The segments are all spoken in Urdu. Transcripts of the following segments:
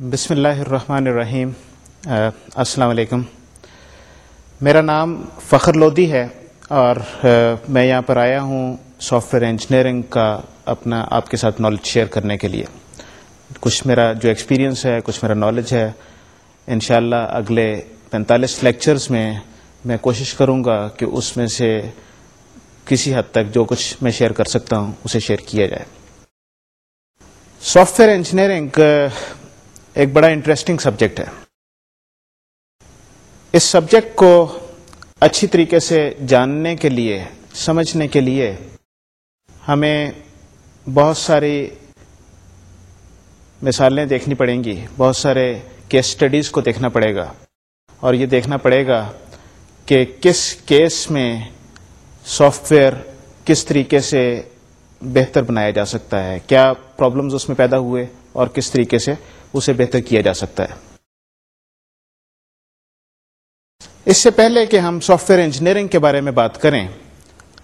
بسم اللہ الرحمن الرحیم السلام علیکم میرا نام فخر لودی ہے اور میں یہاں پر آیا ہوں سافٹ ویئر انجینئرنگ کا اپنا آپ کے ساتھ نالج شیئر کرنے کے لیے کچھ میرا جو ایکسپیرینس ہے کچھ میرا نالج ہے انشاءاللہ اگلے پینتالیس لیکچرز میں میں کوشش کروں گا کہ اس میں سے کسی حد تک جو کچھ میں شیئر کر سکتا ہوں اسے شیئر کیا جائے سافٹ ویئر انجینئرنگ ایک بڑا انٹرسٹنگ سبجیکٹ ہے اس سبجیکٹ کو اچھی طریقے سے جاننے کے لیے سمجھنے کے لیے ہمیں بہت ساری مثالیں دیکھنی پڑیں گی بہت سارے کیس اسٹڈیز کو دیکھنا پڑے گا اور یہ دیکھنا پڑے گا کہ کس کیس میں سافٹ ویئر کس طریقے سے بہتر بنایا جا سکتا ہے کیا پرابلمز اس میں پیدا ہوئے اور کس طریقے سے اسے بہتر کیا جا سکتا ہے اس سے پہلے کہ ہم سافٹ ویئر انجینئرنگ کے بارے میں بات کریں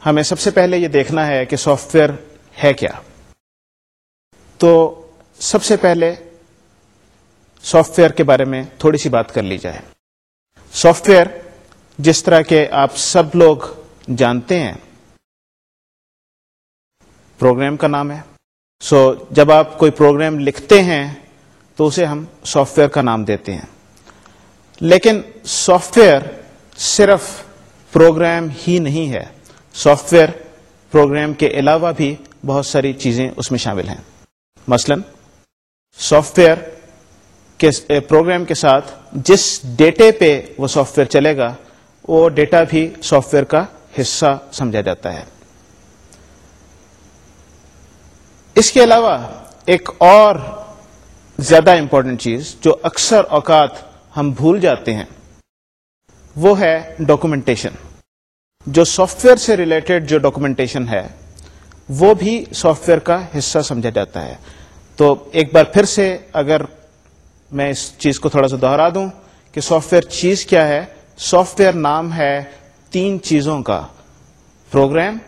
ہمیں سب سے پہلے یہ دیکھنا ہے کہ سافٹ ویئر ہے کیا تو سب سے پہلے سافٹ ویئر کے بارے میں تھوڑی سی بات کر لی جائے سافٹ ویئر جس طرح کے آپ سب لوگ جانتے ہیں پروگرام کا نام ہے سو so, جب آپ کوئی پروگرام لکھتے ہیں تو اسے ہم سافٹ ویئر کا نام دیتے ہیں لیکن سافٹ ویئر صرف پروگرام ہی نہیں ہے سافٹ ویئر پروگرام کے علاوہ بھی بہت ساری چیزیں اس میں شامل ہیں مثلا سافٹ ویئر کے پروگرام کے ساتھ جس ڈیٹے پہ وہ سافٹ ویئر چلے گا وہ ڈیٹا بھی سافٹ ویئر کا حصہ سمجھا جاتا ہے اس کے علاوہ ایک اور زیادہ امپورٹنٹ چیز جو اکثر اوقات ہم بھول جاتے ہیں وہ ہے ڈاکومنٹیشن جو سافٹ ویئر سے ریلیٹڈ جو ڈاکومنٹیشن ہے وہ بھی سافٹ ویئر کا حصہ سمجھا جاتا ہے تو ایک بار پھر سے اگر میں اس چیز کو تھوڑا سا دوہرا دوں کہ سافٹ ویئر چیز کیا ہے سافٹ ویئر نام ہے تین چیزوں کا پروگرام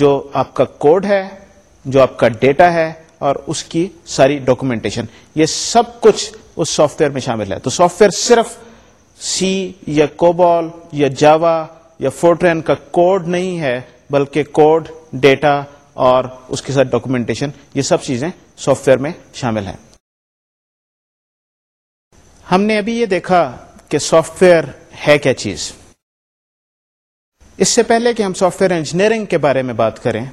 جو آپ کا کوڈ ہے جو آپ کا ڈیٹا ہے اور اس کی ساری ڈاکومینٹیشن یہ سب کچھ اس سافٹ ویئر میں شامل ہے تو سافٹ ویئر صرف سی یا کوبال یا جاوا یا فورٹرین کا کوڈ نہیں ہے بلکہ کوڈ ڈیٹا اور اس کے ساتھ ڈاکومینٹیشن یہ سب چیزیں سافٹ ویئر میں شامل ہیں ہم نے ابھی یہ دیکھا کہ سافٹ ویئر ہے کیا چیز اس سے پہلے کہ ہم سافٹ ویئر انجینئرنگ کے بارے میں بات کریں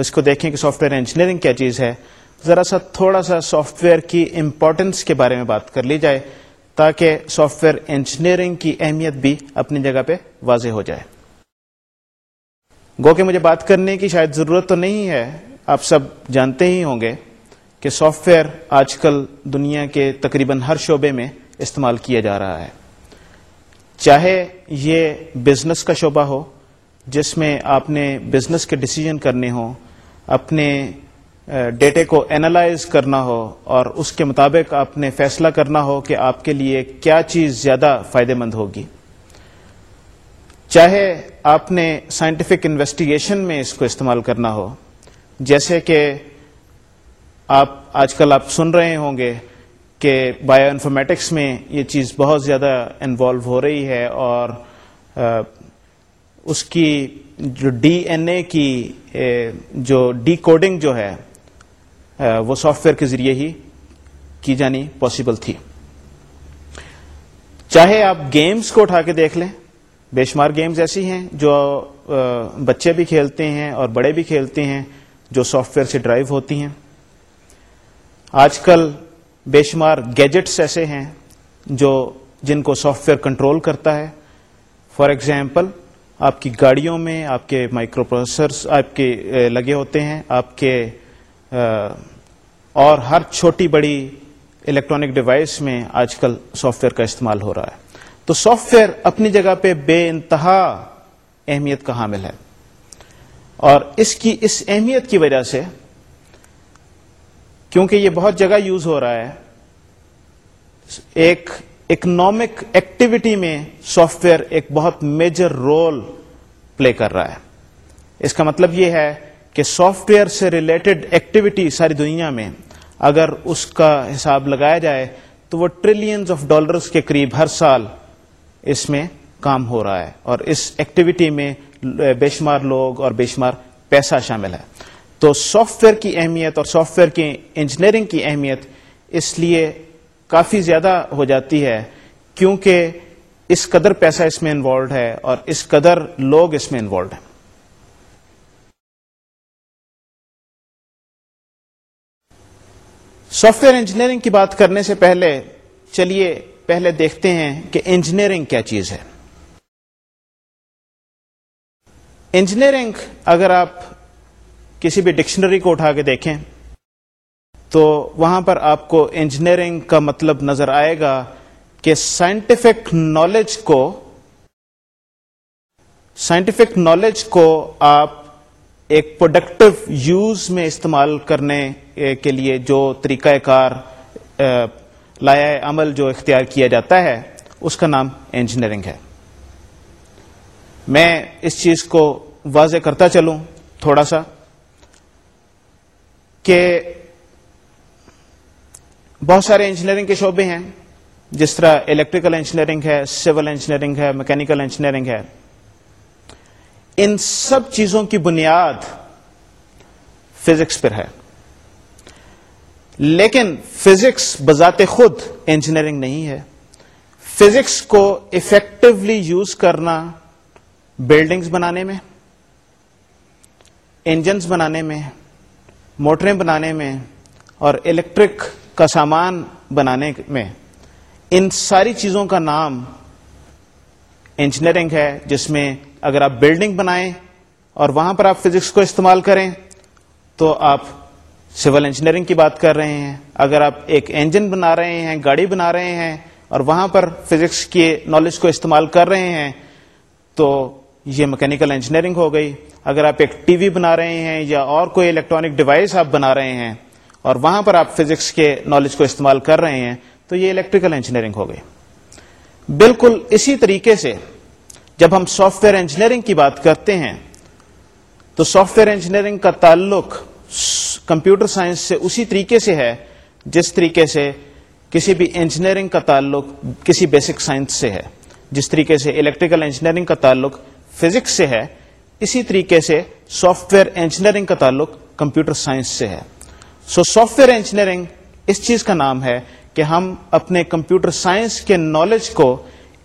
اس کو دیکھیں کہ سافٹ ویئر انجینئرنگ کیا چیز ہے ذرا سا تھوڑا سا سافٹ ویئر کی امپورٹنس کے بارے میں بات کر لی جائے تاکہ سافٹ ویئر انجینئرنگ کی اہمیت بھی اپنی جگہ پہ واضح ہو جائے گو کہ مجھے بات کرنے کی شاید ضرورت تو نہیں ہے آپ سب جانتے ہی ہوں گے کہ سافٹ ویئر آج کل دنیا کے تقریباً ہر شعبے میں استعمال کیا جا رہا ہے چاہے یہ بزنس کا شعبہ ہو جس میں آپ نے بزنس کے ڈسیزن کرنے ہوں اپنے ڈیٹے کو اینالائز کرنا ہو اور اس کے مطابق آپ نے فیصلہ کرنا ہو کہ آپ کے لیے کیا چیز زیادہ فائدہ مند ہوگی چاہے آپ نے سائنٹیفک انویسٹیگیشن میں اس کو استعمال کرنا ہو جیسے کہ آپ آج کل آپ سن رہے ہوں گے کہ بایو انفارمیٹکس میں یہ چیز بہت زیادہ انوالو ہو رہی ہے اور اس کی جو ڈی این اے کی جو ڈی کوڈنگ جو ہے وہ سافٹ ویئر کے ذریعے ہی کی جانی پاسبل تھی چاہے آپ گیمز کو اٹھا کے دیکھ لیں بے شمار گیمز ایسی ہیں جو بچے بھی کھیلتے ہیں اور بڑے بھی کھیلتے ہیں جو سافٹ ویئر سے ڈرائیو ہوتی ہیں آج کل بے شمار گیجٹس ایسے ہیں جو جن کو سافٹ ویئر کنٹرول کرتا ہے فار ایگزامپل آپ کی گاڑیوں میں آپ کے مائکرو پروسیسرس آپ کے لگے ہوتے ہیں آپ کے اور ہر چھوٹی بڑی الیکٹرانک ڈیوائس میں آج کل سافٹ ویئر کا استعمال ہو رہا ہے تو سافٹ ویئر اپنی جگہ پہ بے انتہا اہمیت کا حامل ہے اور اس کی اس اہمیت کی وجہ سے کیونکہ یہ بہت جگہ یوز ہو رہا ہے ایک اکنامک ایکٹیویٹی میں سافٹ ویئر ایک بہت میجر رول پلے کر رہا ہے اس کا مطلب یہ ہے کہ سافٹ ویئر سے ریلیٹڈ ایکٹیویٹی ساری دنیا میں اگر اس کا حساب لگایا جائے تو وہ ٹریلینز آف ڈالرز کے قریب ہر سال اس میں کام ہو رہا ہے اور اس ایکٹیویٹی میں بے شمار لوگ اور بے شمار پیسہ شامل ہے تو سافٹ ویئر کی اہمیت اور سافٹ ویئر کی انجینئرنگ کی اہمیت اس لیے کافی زیادہ ہو جاتی ہے کیونکہ اس قدر پیسہ اس میں انوالوڈ ہے اور اس قدر لوگ اس میں انوالوڈ ہیں سافٹ ویئر انجینئرنگ کی بات کرنے سے پہلے چلیے پہلے دیکھتے ہیں کہ انجینئرنگ کیا چیز ہے انجینئرنگ اگر آپ کسی بھی ڈکشنری کو اٹھا کے دیکھیں تو وہاں پر آپ کو انجینئرنگ کا مطلب نظر آئے گا کہ سائنٹیفک نالج کو سائنٹیفک نالج کو آپ ایک پروڈکٹیو یوز میں استعمال کرنے کے لیے جو طریقہ کار لایا عمل جو اختیار کیا جاتا ہے اس کا نام انجینئرنگ ہے میں اس چیز کو واضح کرتا چلوں تھوڑا سا کہ بہت سارے انجینئرنگ کے شعبے ہیں جس طرح الیکٹریکل انجینئرنگ ہے سول انجینئرنگ ہے میکینیکل انجینئرنگ ہے ان سب چیزوں کی بنیاد فزکس پر ہے لیکن فزکس بذات خود انجینئرنگ نہیں ہے فزکس کو افیکٹولی یوز کرنا بلڈنگز بنانے میں انجنس بنانے میں موٹریں بنانے میں اور الیکٹرک کا سامان بنانے میں ان ساری چیزوں کا نام انجینئرنگ ہے جس میں اگر آپ بلڈنگ بنائیں اور وہاں پر آپ فزکس کو استعمال کریں تو آپ سول انجینئرنگ کی بات کر رہے ہیں اگر آپ ایک انجن بنا رہے ہیں گاڑی بنا رہے ہیں اور وہاں پر فزکس کے نالج کو استعمال کر رہے ہیں تو یہ مکینیکل انجینئرنگ ہو گئی اگر آپ ایک ٹی وی بنا رہے ہیں یا اور کوئی الیکٹرانک ڈیوائس آپ بنا رہے ہیں اور وہاں پر آپ فزکس کے نالج کو استعمال کر رہے ہیں تو یہ الیکٹریکل انجینئرنگ ہو گئی بالکل اسی طریقے سے جب ہم سافٹ ویئر انجینئرنگ کی بات کرتے ہیں تو سافٹ ویئر انجینئرنگ کا تعلق کمپیوٹر سائنس سے اسی طریقے سے ہے جس طریقے سے کسی بھی انجینئرنگ کا تعلق کسی بیسک سائنس سے ہے جس طریقے سے الیکٹریکل انجینئرنگ کا تعلق فزکس سے ہے اسی طریقے سے سافٹ ویئر انجینئرنگ کا تعلق کمپیوٹر سائنس سے ہے سو سافٹ ویئر انجینئرنگ اس چیز کا نام ہے کہ ہم اپنے کمپیوٹر سائنس کے نالج کو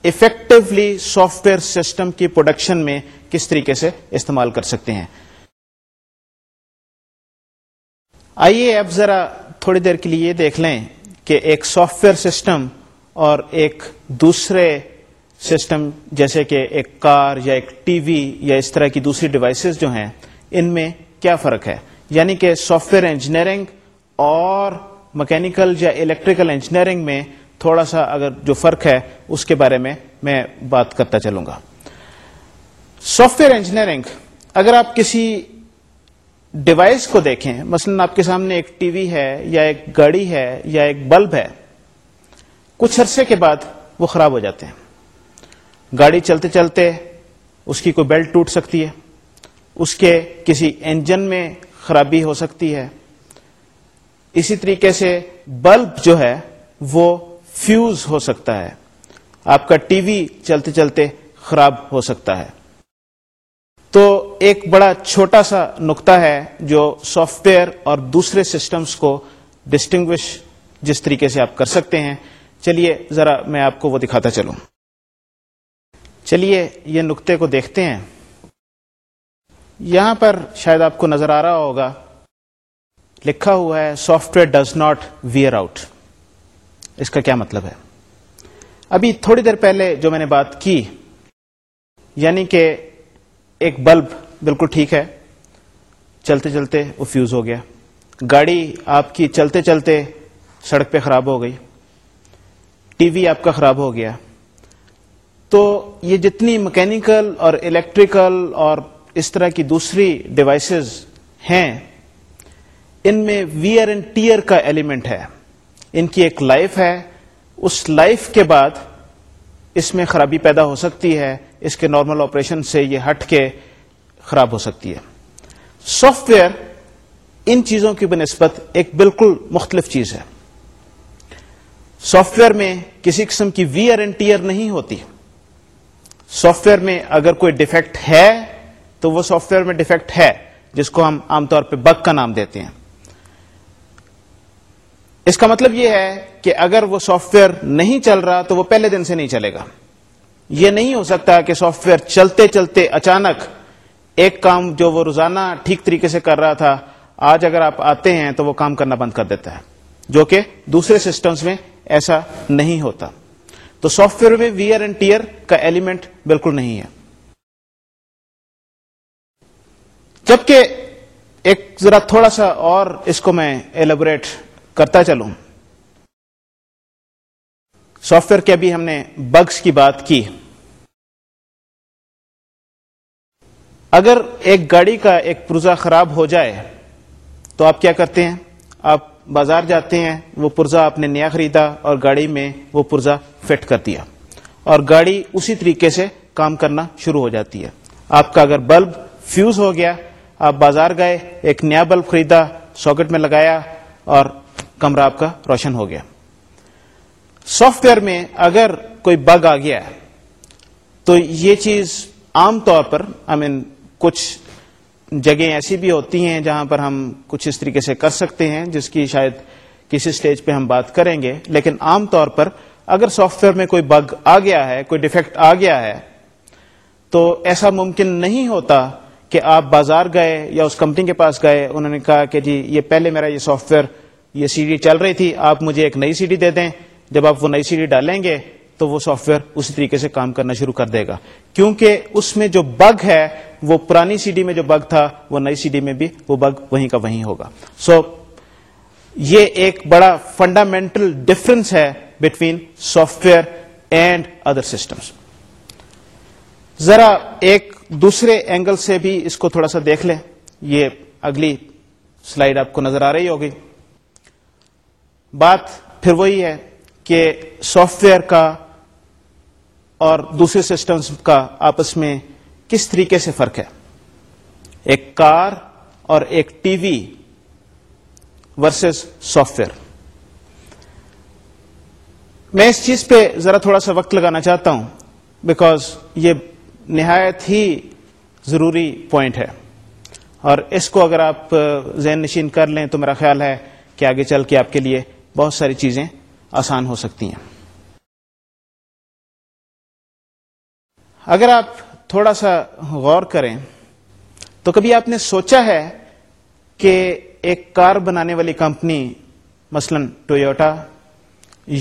افیکٹولی سافٹ ویئر سسٹم کی پروڈکشن میں کس طریقے سے استعمال کر سکتے ہیں آئیے اب ذرا تھوڑی دیر کے لیے یہ دیکھ لیں کہ ایک سافٹ ویئر سسٹم اور ایک دوسرے سسٹم جیسے کہ ایک کار یا ایک ٹی وی یا اس طرح کی دوسری ڈیوائسز جو ہیں ان میں کیا فرق ہے یعنی کہ سافٹ ویئر انجینئرنگ اور مکینیکل یا الیکٹریکل انجینئرنگ میں تھوڑا سا اگر جو فرق ہے اس کے بارے میں میں بات کرتا چلوں گا سافٹ ویئر انجینئرنگ اگر آپ کسی ڈیوائس کو دیکھیں مثلا آپ کے سامنے ایک ٹی وی ہے یا ایک گاڑی ہے یا ایک بلب ہے کچھ عرصے کے بعد وہ خراب ہو جاتے ہیں گاڑی چلتے چلتے اس کی کوئی بیلٹ ٹوٹ سکتی ہے اس کے کسی انجن میں خرابی ہو سکتی ہے اسی طریقے سے بلب جو ہے وہ فیوز ہو سکتا ہے آپ کا ٹی وی چلتے چلتے خراب ہو سکتا ہے تو ایک بڑا چھوٹا سا نقطہ ہے جو سافٹ ویئر اور دوسرے سسٹمز کو ڈسٹنگوش جس طریقے سے آپ کر سکتے ہیں چلیے ذرا میں آپ کو وہ دکھاتا چلوں چلیے یہ نقطے کو دیکھتے ہیں یہاں پر شاید آپ کو نظر آ رہا ہوگا لکھا ہوا ہے software does not wear out اس کا کیا مطلب ہے ابھی تھوڑی دیر پہلے جو میں نے بات کی یعنی کہ ایک بلب بالکل ٹھیک ہے چلتے چلتے وہ فیوز ہو گیا گاڑی آپ کی چلتے چلتے سڑک پہ خراب ہو گئی ٹی وی آپ کا خراب ہو گیا تو یہ جتنی مکینیکل اور الیکٹریکل اور اس طرح کی دوسری ڈیوائسز ہیں ان میں وی آر اینڈ ٹیئر کا ایلیمنٹ ہے ان کی ایک لائف ہے اس لائف کے بعد اس میں خرابی پیدا ہو سکتی ہے اس کے نارمل آپریشن سے یہ ہٹ کے خراب ہو سکتی ہے سافٹ ویئر ان چیزوں کی بنسبت ایک بالکل مختلف چیز ہے سافٹ ویئر میں کسی قسم کی وی آر اینڈ ٹیئر نہیں ہوتی سافٹ ویئر میں اگر کوئی ڈیفیکٹ ہے تو وہ سافٹ ویئر میں ڈیفیکٹ ہے جس کو ہم عام طور پہ بگ کا نام دیتے ہیں اس کا مطلب یہ ہے کہ اگر وہ سافٹ ویئر نہیں چل رہا تو وہ پہلے دن سے نہیں چلے گا یہ نہیں ہو سکتا کہ سافٹ ویئر چلتے چلتے اچانک ایک کام جو وہ روزانہ ٹھیک طریقے سے کر رہا تھا آج اگر آپ آتے ہیں تو وہ کام کرنا بند کر دیتا ہے جو کہ دوسرے سسٹمز میں ایسا نہیں ہوتا تو سافٹ ویئر میں ویئر اینڈ ٹیئر کا ایلیمنٹ بالکل نہیں ہے جبکہ ایک ذرا تھوڑا سا اور اس کو میں ایلیبوریٹ کرتا چلوں سافٹ ویئر کے بھی ہم نے بگس کی بات کی اگر ایک گاڑی کا ایک پرزا خراب ہو جائے تو آپ کیا کرتے ہیں آپ بازار جاتے ہیں وہ پرزا آپ نے نیا خریدا اور گاڑی میں وہ پرزا فٹ کر دیا اور گاڑی اسی طریقے سے کام کرنا شروع ہو جاتی ہے آپ کا اگر بلب فیوز ہو گیا آپ بازار گئے ایک نیا بلب خریدا ساکٹ میں لگایا اور کمرہ آپ کا روشن ہو گیا سافٹ ویئر میں اگر کوئی بگ آ گیا تو یہ چیز عام طور پر آئی I مین mean, کچھ جگہیں ایسی بھی ہوتی ہیں جہاں پر ہم کچھ اس طریقے سے کر سکتے ہیں جس کی شاید کسی اسٹیج پہ ہم بات کریں گے لیکن عام طور پر اگر سافٹ ویئر میں کوئی بگ آ گیا ہے کوئی ڈیفیکٹ آ گیا ہے تو ایسا ممکن نہیں ہوتا کہ آپ بازار گئے یا اس کمپنی کے پاس گئے انہوں نے کہا کہ جی یہ پہلے میرا یہ سافٹ ویئر یہ سی ڈی چل رہی تھی آپ مجھے ایک نئی سی ڈی دے دیں جب آپ وہ نئی سی ڈی ڈالیں گے تو وہ سافٹ ویئر اسی طریقے سے کام کرنا شروع کر دے گا کیونکہ اس میں جو بگ ہے وہ پرانی سی ڈی میں جو بگ تھا وہ نئی سی ڈی میں بھی وہ بگ وہیں کا وہیں ہوگا سو so, یہ ایک بڑا فنڈامنٹل ڈفرنس ہے between software and other systems ذرا ایک دوسرے اینگل سے بھی اس کو تھوڑا سا دیکھ لیں یہ اگلی سلائیڈ آپ کو نظر آ رہی ہوگی بات پھر وہی ہے کہ سافٹ ویئر کا اور دوسرے سسٹمز کا آپس میں کس طریقے سے فرق ہے ایک کار اور ایک T V versus software میں اس چیز پہ ذرا تھوڑا سا وقت لگانا چاہتا ہوں بیکاز یہ نہایت ہی ضروری پوائنٹ ہے اور اس کو اگر آپ ذہن نشین کر لیں تو میرا خیال ہے کہ آگے چل کے آپ کے لیے بہت ساری چیزیں آسان ہو سکتی ہیں اگر آپ تھوڑا سا غور کریں تو کبھی آپ نے سوچا ہے کہ ایک کار بنانے والی کمپنی مثلا ٹویوٹا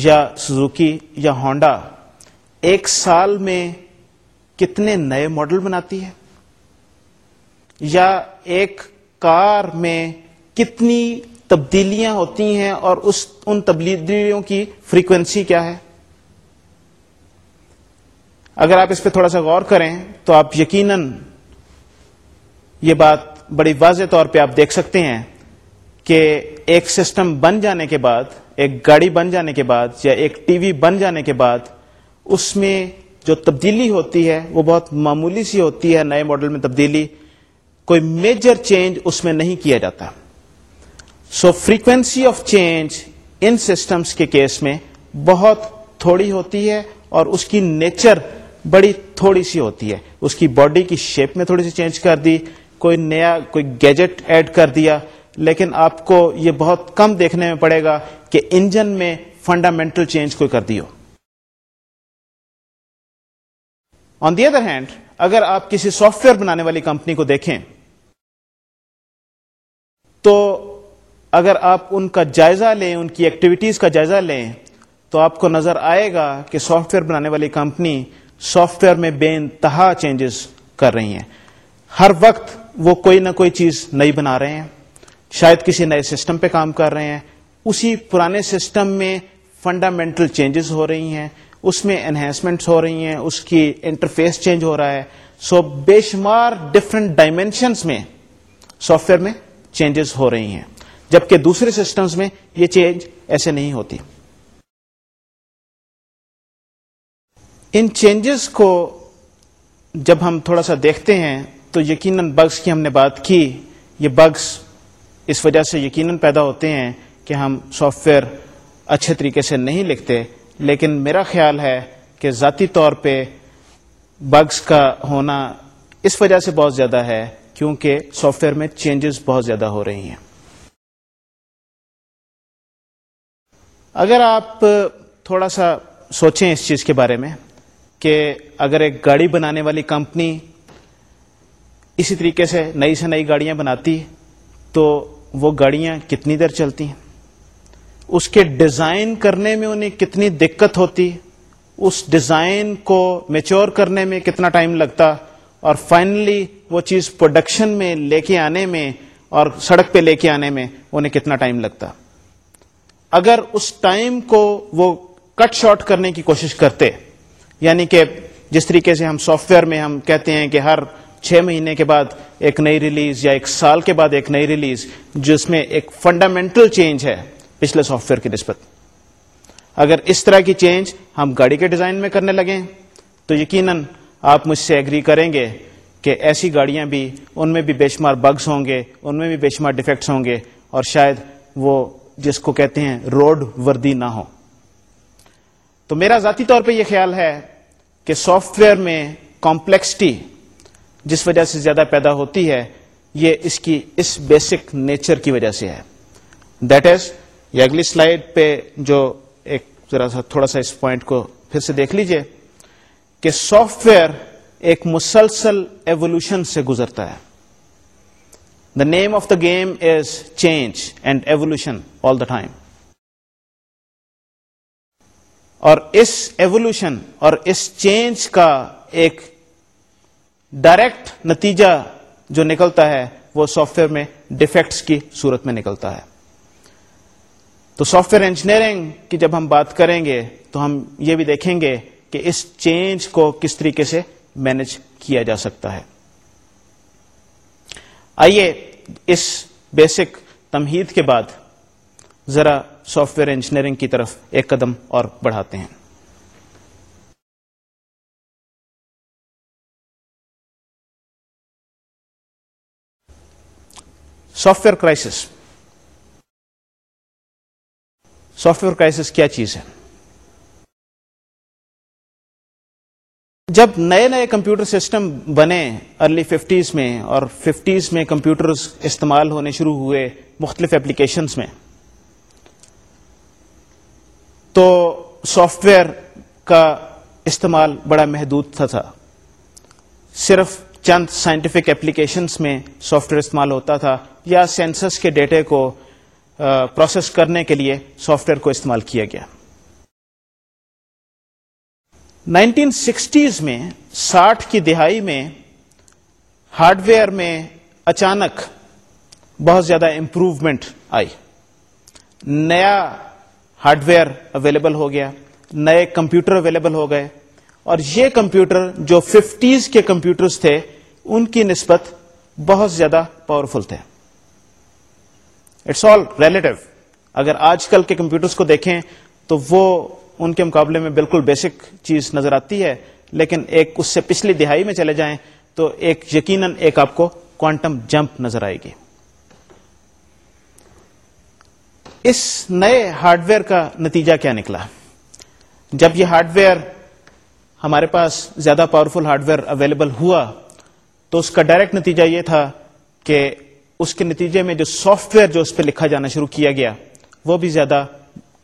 یا سزوکی یا ہونڈا ایک سال میں کتنے نئے ماڈل بناتی ہے یا ایک کار میں کتنی تبدیلیاں ہوتی ہیں اور اس ان تبدیلیوں کی فریکوینسی کیا ہے اگر آپ اس پہ تھوڑا سا غور کریں تو آپ یقیناً یہ بات بڑی واضح طور پہ آپ دیکھ سکتے ہیں کہ ایک سسٹم بن جانے کے بعد ایک گاڑی بن جانے کے بعد یا ایک ٹی وی بن جانے کے بعد اس میں جو تبدیلی ہوتی ہے وہ بہت معمولی سی ہوتی ہے نئے ماڈل میں تبدیلی کوئی میجر چینج اس میں نہیں کیا جاتا so frequency of change in systems کے کیس میں بہت تھوڑی ہوتی ہے اور اس کی نیچر بڑی تھوڑی سی ہوتی ہے اس کی باڈی کی شیپ میں تھوڑی سی چینج کر دی کوئی نیا کوئی گیجٹ ایڈ کر دیا لیکن آپ کو یہ بہت کم دیکھنے میں پڑے گا کہ انجن میں فنڈامنٹل چینج کوئی کر دی ہو آن دی ادر ہینڈ اگر آپ کسی سافٹ ویئر بنانے والی کمپنی کو دیکھیں تو اگر آپ ان کا جائزہ لیں ان کی ایکٹیویٹیز کا جائزہ لیں تو آپ کو نظر آئے گا کہ سافٹ ویئر بنانے والی کمپنی سافٹ ویئر میں بے انتہا چینجز کر رہی ہیں ہر وقت وہ کوئی نہ کوئی چیز نئی بنا رہے ہیں شاید کسی نئے سسٹم پہ کام کر رہے ہیں اسی پرانے سسٹم میں فنڈامنٹل چینجز ہو رہی ہیں اس میں انہینسمنٹس ہو رہی ہیں اس کی انٹرفیس چینج ہو رہا ہے سو بے شمار ڈفرینٹ ڈائمینشنس میں سافٹ ویئر میں چینجز ہو رہی ہیں جبکہ دوسرے سسٹمز میں یہ چینج ایسے نہیں ہوتی ان چینجز کو جب ہم تھوڑا سا دیکھتے ہیں تو یقیناً بگس کی ہم نے بات کی یہ بگس اس وجہ سے یقیناً پیدا ہوتے ہیں کہ ہم سافٹ ویئر اچھے طریقے سے نہیں لکھتے لیکن میرا خیال ہے کہ ذاتی طور پہ بگس کا ہونا اس وجہ سے بہت زیادہ ہے کیونکہ سافٹ ویئر میں چینجز بہت زیادہ ہو رہی ہیں اگر آپ تھوڑا سا سوچیں اس چیز کے بارے میں کہ اگر ایک گاڑی بنانے والی کمپنی اسی طریقے سے نئی سے نئی گاڑیاں بناتی تو وہ گاڑیاں کتنی دیر چلتی ہیں اس کے ڈیزائن کرنے میں انہیں کتنی دقت ہوتی اس ڈیزائن کو میچور کرنے میں کتنا ٹائم لگتا اور فائنلی وہ چیز پروڈکشن میں لے کے آنے میں اور سڑک پہ لے کے آنے میں انہیں کتنا ٹائم لگتا اگر اس ٹائم کو وہ کٹ شارٹ کرنے کی کوشش کرتے یعنی کہ جس طریقے سے ہم سافٹ ویئر میں ہم کہتے ہیں کہ ہر چھ مہینے کے بعد ایک نئی ریلیز یا ایک سال کے بعد ایک نئی ریلیز جس میں ایک فنڈامنٹل چینج ہے پچھلے سافٹ ویئر کی نسبت اگر اس طرح کی چینج ہم گاڑی کے ڈیزائن میں کرنے لگیں تو یقیناً آپ مجھ سے ایگری کریں گے کہ ایسی گاڑیاں بھی ان میں بھی بے شمار بگس ہوں گے ان میں بھی بے شمار ڈیفیکٹس ہوں گے اور شاید وہ جس کو کہتے ہیں روڈ وردی نہ ہو تو میرا ذاتی طور پہ یہ خیال ہے کہ سافٹ ویئر میں کمپلیکسٹی جس وجہ سے زیادہ پیدا ہوتی ہے یہ اس کی اس بیسک نیچر کی وجہ سے ہے دیٹ از یہ اگلی سلائڈ پہ جو ایک ذرا سا تھوڑا سا اس پوائنٹ کو پھر سے دیکھ لیجئے کہ سافٹ ویئر ایک مسلسل ایوولوشن سے گزرتا ہے the name of the game is change and evolution all the time اور اس ایولیوشن اور اس چینج کا ایک ڈائریکٹ نتیجہ جو نکلتا ہے وہ سافٹ ویئر میں ڈیفیکٹس کی صورت میں نکلتا ہے تو سافٹ ویئر انجینئرنگ کی جب ہم بات کریں گے تو ہم یہ بھی دیکھیں گے کہ اس چینج کو کس طریقے سے مینج کیا جا سکتا ہے آئیے اس بیسک تمہید کے بعد ذرا سافٹ ویئر انجینئرنگ کی طرف ایک قدم اور بڑھاتے ہیں software crisis software crisis کیا چیز ہے جب نئے نئے کمپیوٹر سسٹم بنے ارلی ففٹیز میں اور ففٹیز میں کمپیوٹر استعمال ہونے شروع ہوئے مختلف اپلیکیشنس میں تو سافٹ ویئر کا استعمال بڑا محدود تھا صرف چند سائنٹیفک اپلیکیشنس میں سافٹ ویئر استعمال ہوتا تھا یا سینسس کے ڈیٹے کو پروسیس کرنے کے لیے سافٹ ویئر کو استعمال کیا گیا نائنٹین سکسٹیز میں ساٹھ کی دہائی میں ہارڈ ویئر میں اچانک بہت زیادہ امپروومنٹ آئی نیا ہارڈ ویئر اویلیبل ہو گیا نئے کمپیوٹر اویلیبل ہو گئے اور یہ کمپیوٹر جو ففٹیز کے کمپیوٹرز تھے ان کی نسبت بہت زیادہ پاورفل تھے اٹس آل ریلیٹو اگر آج کل کے کمپیوٹرس کو دیکھیں تو وہ ان کے مقابلے میں بالکل بیسک چیز نظر آتی ہے لیکن ایک اس سے پچھلی دہائی میں چلے جائیں تو ایک یقیناً ایک آپ کو کوانٹم جمپ نظر آئے گی اس نئے ہارڈ ویئر کا نتیجہ کیا نکلا جب یہ ہارڈ ویئر ہمارے پاس زیادہ پاورفل ہارڈ ویئر اویلیبل ہوا تو اس کا ڈائریکٹ نتیجہ یہ تھا کہ اس کے نتیجے میں جو سافٹ ویئر جو اس پہ لکھا جانا شروع کیا گیا وہ بھی زیادہ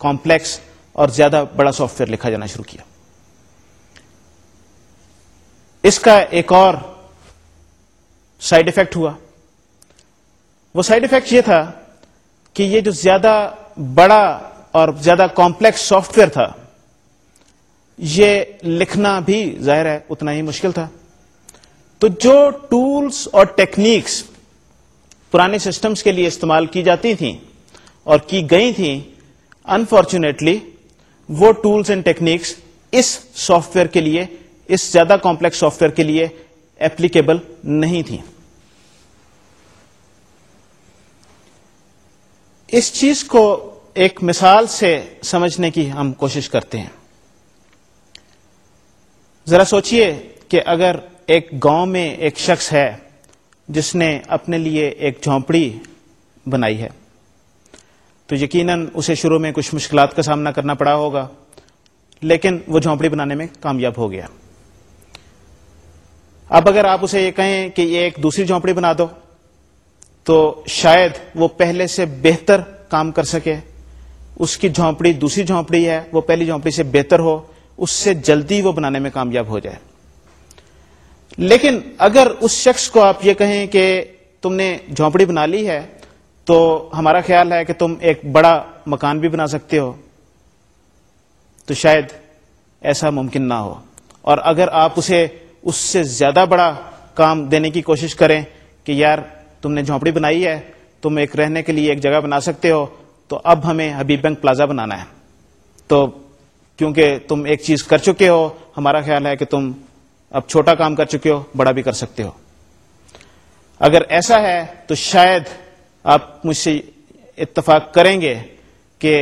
کمپلیکس اور زیادہ بڑا سافٹ ویئر لکھا جانا شروع کیا اس کا ایک اور سائڈ افیکٹ ہوا وہ سائڈ افیکٹ یہ تھا کہ یہ جو زیادہ بڑا اور زیادہ کمپلیکس سافٹ ویئر تھا یہ لکھنا بھی ظاہر ہے اتنا ہی مشکل تھا تو جو ٹولز اور ٹیکنیکس پرانے سسٹمز کے لیے استعمال کی جاتی تھیں اور کی گئی تھیں انفارچونیٹلی وہ ٹولز اینڈ ٹیکنیکس اس سافٹ ویئر کے لیے اس زیادہ کمپلیکس سافٹ ویئر کے لیے ایپلیکیبل نہیں تھیں اس چیز کو ایک مثال سے سمجھنے کی ہم کوشش کرتے ہیں ذرا سوچئے کہ اگر ایک گاؤں میں ایک شخص ہے جس نے اپنے لیے ایک جھونپڑی بنائی ہے تو یقیناً اسے شروع میں کچھ مشکلات کا سامنا کرنا پڑا ہوگا لیکن وہ جھونپڑی بنانے میں کامیاب ہو گیا اب اگر آپ اسے یہ کہیں کہ یہ ایک دوسری جھونپڑی بنا دو تو شاید وہ پہلے سے بہتر کام کر سکے اس کی جھونپڑی دوسری جھونپڑی ہے وہ پہلی جھونپڑی سے بہتر ہو اس سے جلدی وہ بنانے میں کامیاب ہو جائے لیکن اگر اس شخص کو آپ یہ کہیں کہ تم نے جھونپڑی بنا لی ہے تو ہمارا خیال ہے کہ تم ایک بڑا مکان بھی بنا سکتے ہو تو شاید ایسا ممکن نہ ہو اور اگر آپ اسے اس سے زیادہ بڑا کام دینے کی کوشش کریں کہ یار تم نے جھونپڑی بنائی ہے تم ایک رہنے کے لیے ایک جگہ بنا سکتے ہو تو اب ہمیں حبیب بینک پلازا بنانا ہے تو کیونکہ تم ایک چیز کر چکے ہو ہمارا خیال ہے کہ تم اب چھوٹا کام کر چکے ہو بڑا بھی کر سکتے ہو اگر ایسا ہے تو شاید آپ مجھ سے اتفاق کریں گے کہ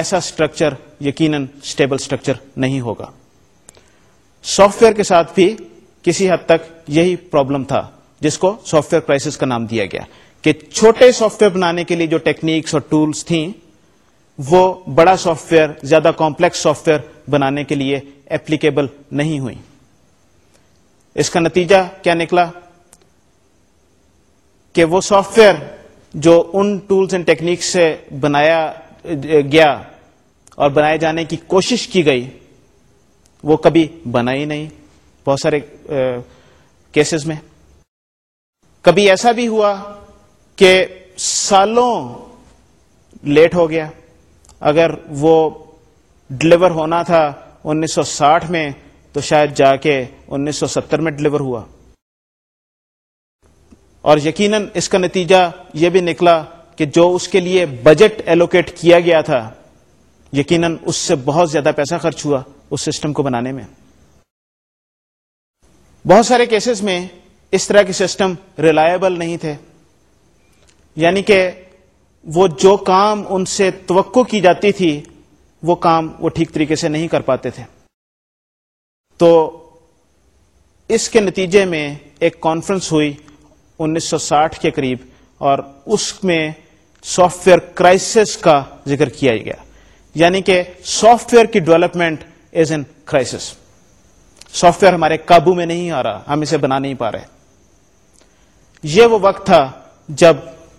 ایسا اسٹرکچر یقیناً اسٹیبل اسٹرکچر نہیں ہوگا سافٹ ویئر کے ساتھ بھی کسی حد تک یہی پرابلم تھا جس کو سافٹ ویئر کرائس کا نام دیا گیا کہ چھوٹے سافٹ ویئر بنانے کے لیے جو ٹیکنیکس اور ٹولز تھیں وہ بڑا سافٹ ویئر زیادہ کمپلیکس سافٹ ویئر بنانے کے لیے اپلیکیبل نہیں ہوئی اس کا نتیجہ کیا نکلا کہ وہ سافٹ ویئر جو ان ٹولز اینڈ ٹیکنیک سے بنایا گیا اور بنائے جانے کی کوشش کی گئی وہ کبھی بنا ہی نہیں بہت سارے کیسز میں کبھی ایسا بھی ہوا کہ سالوں لیٹ ہو گیا اگر وہ ڈلیور ہونا تھا انیس سو ساٹھ میں تو شاید جا کے انیس سو ستر میں ڈلیور ہوا اور یقیناً اس کا نتیجہ یہ بھی نکلا کہ جو اس کے لیے بجٹ ایلوکیٹ کیا گیا تھا یقیناً اس سے بہت زیادہ پیسہ خرچ ہوا اس سسٹم کو بنانے میں بہت سارے کیسز میں اس طرح کے سسٹم ریلائبل نہیں تھے یعنی کہ وہ جو کام ان سے توقع کی جاتی تھی وہ کام وہ ٹھیک طریقے سے نہیں کر پاتے تھے تو اس کے نتیجے میں ایک کانفرنس ہوئی انیس سو ساٹھ کے قریب اور اس میں سافٹ ویئر کرائسس کا ذکر کیا گیا یعنی کہ سافٹ ویئر کی development is an crisis software ہمارے قابو میں نہیں آ رہا ہم اسے بنا نہیں پا رہے یہ وہ وقت تھا جب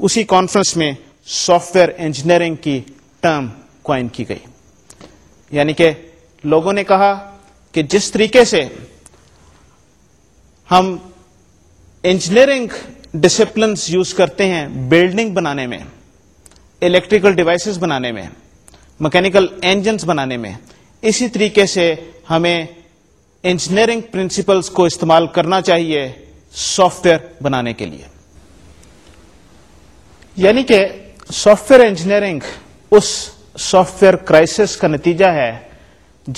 اسی کانفرنس میں سافٹ ویئر انجینئرنگ کی ٹرم کوائن کی گئی یعنی کہ لوگوں نے کہا کہ جس طریقے سے ہم انجینئرنگ ڈسپلنس یوز کرتے ہیں بلڈنگ بنانے میں الیکٹریکل ڈیوائسز بنانے میں مکینیکل انجنس بنانے میں اسی طریقے سے ہمیں انجینئرنگ پرنسپلس کو استعمال کرنا چاہیے سافٹ ویئر بنانے کے لیے یعنی کہ سافٹ ویئر انجینئرنگ اس سافٹ ویئر کرائسس کا نتیجہ ہے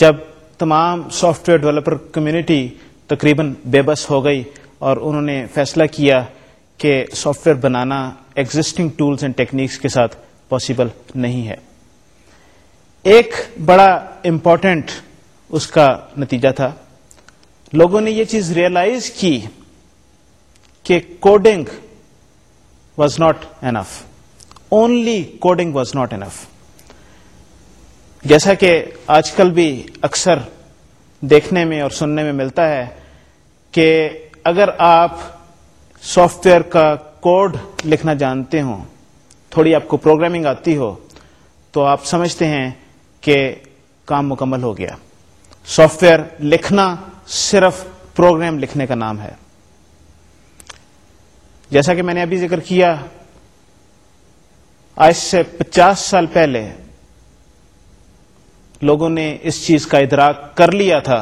جب تمام سافٹ ویئر ڈیولپر کمیونٹی تقریباً بے بس ہو گئی اور انہوں نے فیصلہ کیا کہ سافٹ ویئر بنانا ایگزٹنگ ٹولس اینڈ ٹیکنیکس کے ساتھ پاسبل نہیں ہے ایک بڑا امپورٹنٹ اس کا نتیجہ تھا لوگوں نے یہ چیز ریئلائز کی کہ coding was not enough only coding was not enough جیسا کہ آج کل بھی اکثر دیکھنے میں اور سننے میں ملتا ہے کہ اگر آپ سافٹ ویئر کا کوڈ لکھنا جانتے ہوں تھوڑی آپ کو پروگرامنگ آتی ہو تو آپ سمجھتے ہیں کہ کام مکمل ہو گیا سافٹ ویئر لکھنا صرف پروگرام لکھنے کا نام ہے جیسا کہ میں نے ابھی ذکر کیا آج سے پچاس سال پہلے لوگوں نے اس چیز کا ادراک کر لیا تھا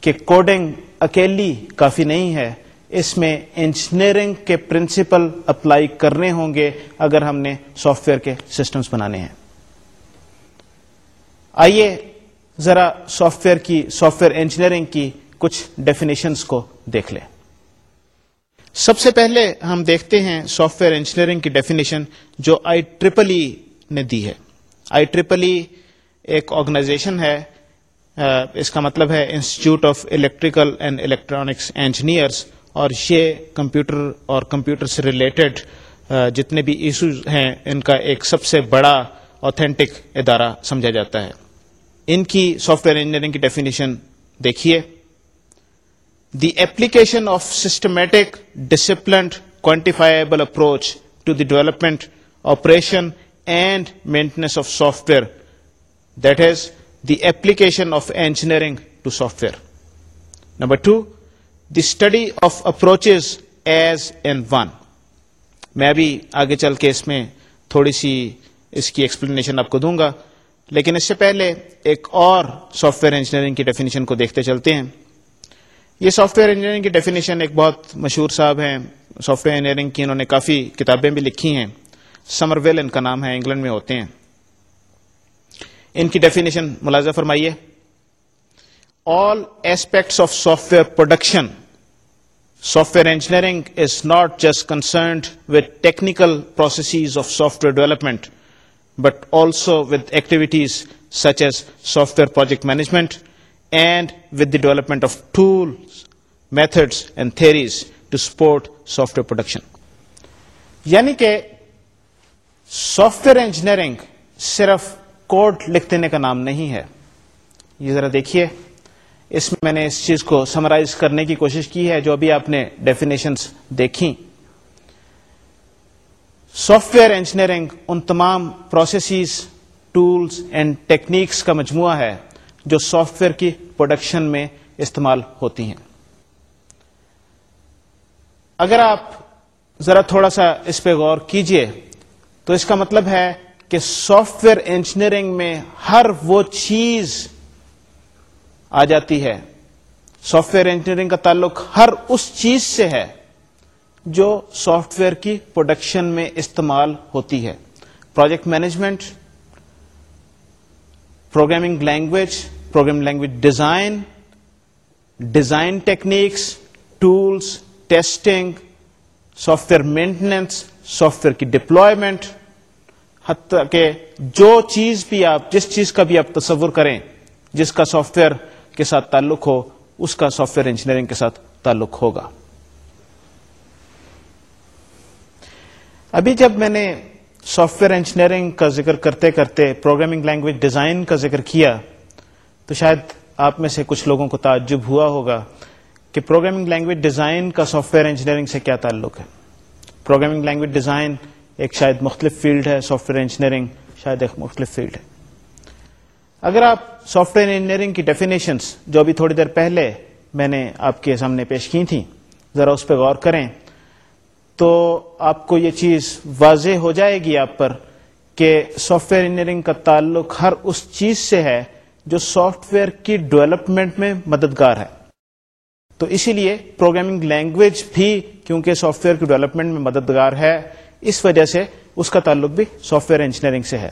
کہ کوڈنگ اکیلی کافی نہیں ہے اس میں انجینئرنگ کے پرنسپل اپلائی کرنے ہوں گے اگر ہم نے سافٹ ویئر کے سسٹمز بنانے ہیں آئیے ذرا سافٹ ویئر کی سافٹ ویئر انجینئرنگ کی کچھ ڈیفینیشنس کو دیکھ لیں سب سے پہلے ہم دیکھتے ہیں سافٹ ویئر انجینئرنگ کی ڈیفینیشن جو آئی ٹریپل ای نے دی ہے آئی ٹریپل ای ایک آرگنائزیشن ہے اس کا مطلب ہے institute of electrical and electronics engineers اور یہ کمپیوٹر اور کمپیوٹر سے ریلیٹڈ جتنے بھی ایشوز ہیں ان کا ایک سب سے بڑا آتھینٹک ادارہ سمجھا جاتا ہے ان کی سافٹ ویئر انجینئرنگ کی ڈیفینیشن دیکھیے the application of systematic disciplined quantifiable approach to the development operation and maintenance of software that has the application of engineering to software number two the study of approaches as an one میں بھی آگے چل کے اس میں تھوڑی سی اس کی ایکسپلینیشن آپ کو دوں گا لیکن اس سے پہلے ایک اور سافٹ ویئر انجینئرنگ کی ڈیفینیشن کو دیکھتے چلتے ہیں یہ سافٹ ویئر انجینئرنگ کی ڈیفینیشن ایک بہت مشہور صاحب ہیں سافٹ ویئر انجینئرنگ کی انہوں نے کافی کتابیں بھی لکھی ہیں سمر ان کا نام ہے انگلینڈ میں ہوتے ہیں ان کی ڈیفینیشن ملازم فرمائیے all aspects of software production software engineering is not just concerned with technical processes of software development but also with activities such as software project management and with the development of tool methods and theories to support software production یعنی کہ سافٹ ویئر انجینئرنگ صرف کوڈ لکھ دینے کا نام نہیں ہے یہ ذرا دیکھیے اس میں میں نے اس چیز کو سمرائز کرنے کی کوشش کی ہے جو ابھی آپ نے ڈیفینیشنس دیکھی سافٹ ویئر انجینئرنگ ان تمام پروسیسز ٹولس اینڈ ٹیکنیکس کا مجموعہ ہے جو سافٹ ویئر کی پروڈکشن میں استعمال ہوتی ہیں اگر آپ ذرا تھوڑا سا اس پہ غور کیجئے تو اس کا مطلب ہے کہ سافٹ ویئر انجینئرنگ میں ہر وہ چیز آ جاتی ہے سافٹ ویئر انجینئرنگ کا تعلق ہر اس چیز سے ہے جو سافٹ ویئر کی پروڈکشن میں استعمال ہوتی ہے project management programming language program language design design techniques tools testing software maintenance software کی ڈپلوائمنٹ حتیٰ کہ جو چیز بھی آپ جس چیز کا بھی آپ تصور کریں جس کا سافٹ ویئر کے ساتھ تعلق ہو اس کا سافٹ ویئر انجینئرنگ کے ساتھ تعلق ہوگا ابھی جب میں نے سافٹ ویئر انجینئرنگ کا ذکر کرتے کرتے پروگرامنگ لینگویج ڈیزائن کا ذکر کیا تو شاید آپ میں سے کچھ لوگوں کو تعجب ہوا ہوگا کہ پروگرامنگ لینگویج ڈیزائن کا سافٹ ویئر انجینئرنگ سے کیا تعلق ہے پروگرامنگ لینگویج ڈیزائن ایک شاید مختلف فیلڈ ہے سافٹ ویئر انجینئرنگ شاید ایک مختلف فیلڈ ہے اگر آپ سافٹ ویئر انجینئرنگ کی ڈیفینیشنس جو ابھی تھوڑی دیر پہلے میں نے آپ کے سامنے پیش کی تھیں ذرا اس پہ غور کریں تو آپ کو یہ چیز واضح ہو جائے گی آپ پر کہ سافٹ ویئر انجینئرنگ کا تعلق ہر اس چیز سے ہے جو سافٹ ویئر کی ڈیولپمنٹ میں مددگار ہے تو اسی لیے پروگرامنگ لینگویج بھی کیونکہ سافٹ ویئر کی ڈیولپمنٹ میں مددگار ہے اس وجہ سے اس کا تعلق بھی سافٹ ویئر انجینئرنگ سے ہے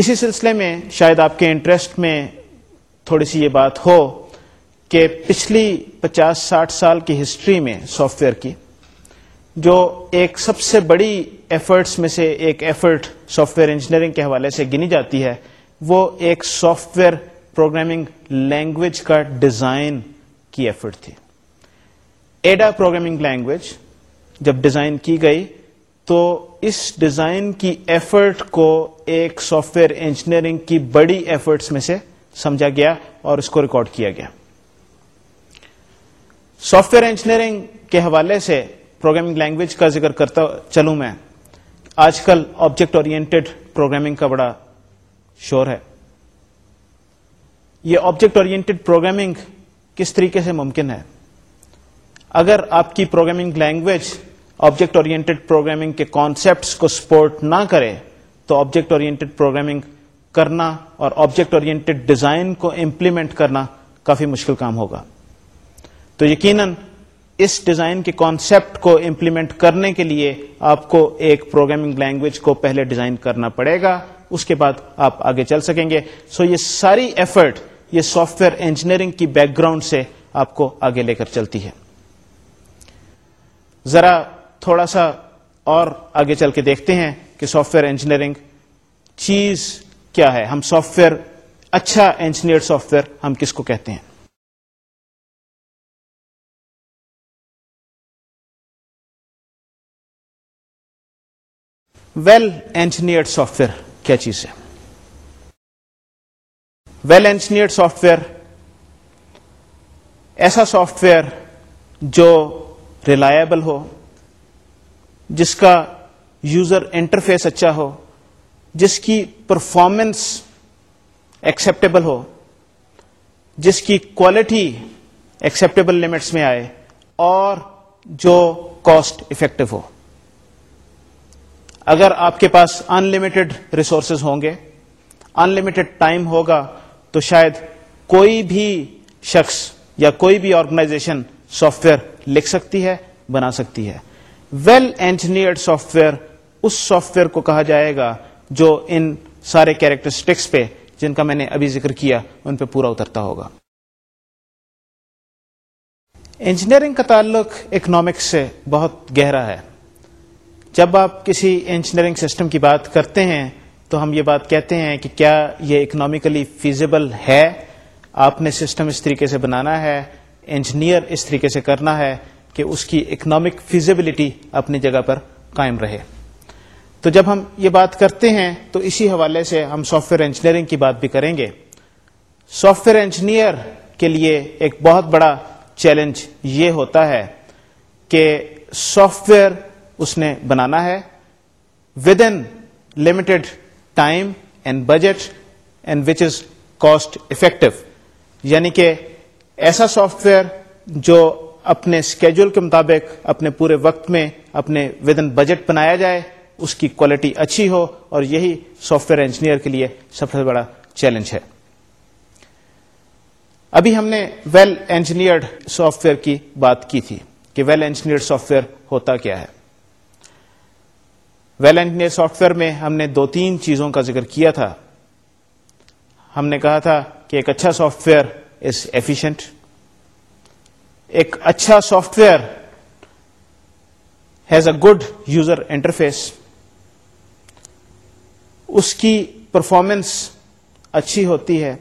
اسی سلسلے میں شاید آپ کے انٹرسٹ میں تھوڑی سی یہ بات ہو کہ پچھلی پچاس ساٹھ سال کی ہسٹری میں سافٹ ویئر کی جو ایک سب سے بڑی ایفرٹس میں سے ایک ایفرٹ سافٹ ویئر انجینئرنگ کے حوالے سے گنی جاتی ہے وہ ایک سافٹ ویئر پروگرامنگ لینگویج کا ڈیزائن کی ایفرٹ تھی ایڈا پروگرامنگ لینگویج جب ڈیزائن کی گئی تو اس ڈیزائن کی ایفرٹ کو ایک سافٹ ویئر انجینئرنگ کی بڑی ایفرٹس میں سے سمجھا گیا اور اس کو ریکارڈ کیا گیا سافٹ ویئر انجینئرنگ کے حوالے سے پروگرامنگ لینگویج کا ذکر کرتا چلوں میں آج کل آبجیکٹ اور پروگرامنگ کا بڑا شور ہے یہ آبجیکٹ اور پروگرامنگ کس طریقے سے ممکن ہے اگر آپ کی programming language object oriented programming کے کانسیپٹس کو سپورٹ نہ کرے تو آبجیکٹ اورینٹڈ پروگرامنگ کرنا اور آبجیکٹ اورینٹڈ ڈیزائن کو امپلیمنٹ کرنا کافی مشکل کام ہوگا تو یقیناً اس ڈیزائن کے کانسیپٹ کو امپلیمنٹ کرنے کے لیے آپ کو ایک پروگرامنگ لینگویج کو پہلے ڈیزائن کرنا پڑے گا اس کے بعد آپ آگے چل سکیں گے سو so یہ ساری ایفرٹ یہ سافٹ ویئر انجینئرنگ کی بیک گراؤنڈ سے آپ کو آگے لے کر چلتی ہے ذرا تھوڑا سا اور آگے چل کے دیکھتے ہیں کہ سافٹ ویئر انجینئرنگ چیز کیا ہے ہم سافٹ ویئر اچھا انجینئر سافٹ ویئر ہم کس کو کہتے ہیں ویل انجینئرڈ سافٹ ویئر کیا چیز ہے ویل انجینئر سافٹ ویئر ایسا سافٹ ویئر جو ریلائبل ہو جس کا یوزر انٹرفیس اچھا ہو جس کی پرفارمنس ایکسیپٹیبل ہو جس کی کوالٹی ایکسیپٹیبل لمٹس میں آئے اور جو کاسٹ افیکٹو ہو اگر آپ کے پاس ان لمیٹڈ ریسورسز ہوں گے ان لمیٹڈ ٹائم ہوگا تو شاید کوئی بھی شخص یا کوئی بھی آرگنائزیشن سافٹ ویئر لکھ سکتی ہے بنا سکتی ہے ویل انجینئرڈ سافٹ ویئر اس سافٹ ویئر کو کہا جائے گا جو ان سارے کیریکٹرسٹکس پہ جن کا میں نے ابھی ذکر کیا ان پہ پورا اترتا ہوگا انجینئرنگ کا تعلق اکنامکس سے بہت گہرا ہے جب آپ کسی انجینئرنگ سسٹم کی بات کرتے ہیں تو ہم یہ بات کہتے ہیں کہ کیا یہ اکنامیکلی فیزیبل ہے آپ نے سسٹم اس طریقے سے بنانا ہے انجینئر اس طریقے سے کرنا ہے کہ اس کی اکنامک فیزیبلٹی اپنی جگہ پر قائم رہے تو جب ہم یہ بات کرتے ہیں تو اسی حوالے سے ہم سافٹ ویئر انجینئرنگ کی بات بھی کریں گے سافٹ ویئر انجینئر کے لیے ایک بہت بڑا چیلنج یہ ہوتا ہے کہ سافٹ ویئر اس نے بنانا ہے within limited time and budget and which is cost effective یعنی کہ ایسا سافٹ ویئر جو اپنے اسکیجول کے مطابق اپنے پورے وقت میں اپنے ود ان بجٹ بنایا جائے اس کی کوالٹی اچھی ہو اور یہی سافٹ ویئر انجینئر کے لیے سب سے بڑا چیلنج ہے ابھی ہم نے ویل انجینئرڈ سافٹ ویئر کی بات کی تھی کہ ویل انجینئرڈ سافٹ ویئر ہوتا کیا ہے ویل انجینئر سافٹ ویئر میں ہم نے دو تین چیزوں کا ذکر کیا تھا ہم نے کہا تھا کہ ایک اچھا سافٹ ویئر از ایفیشنٹ ایک اچھا software has a good user interface اس کی پرفارمنس اچھی ہوتی ہے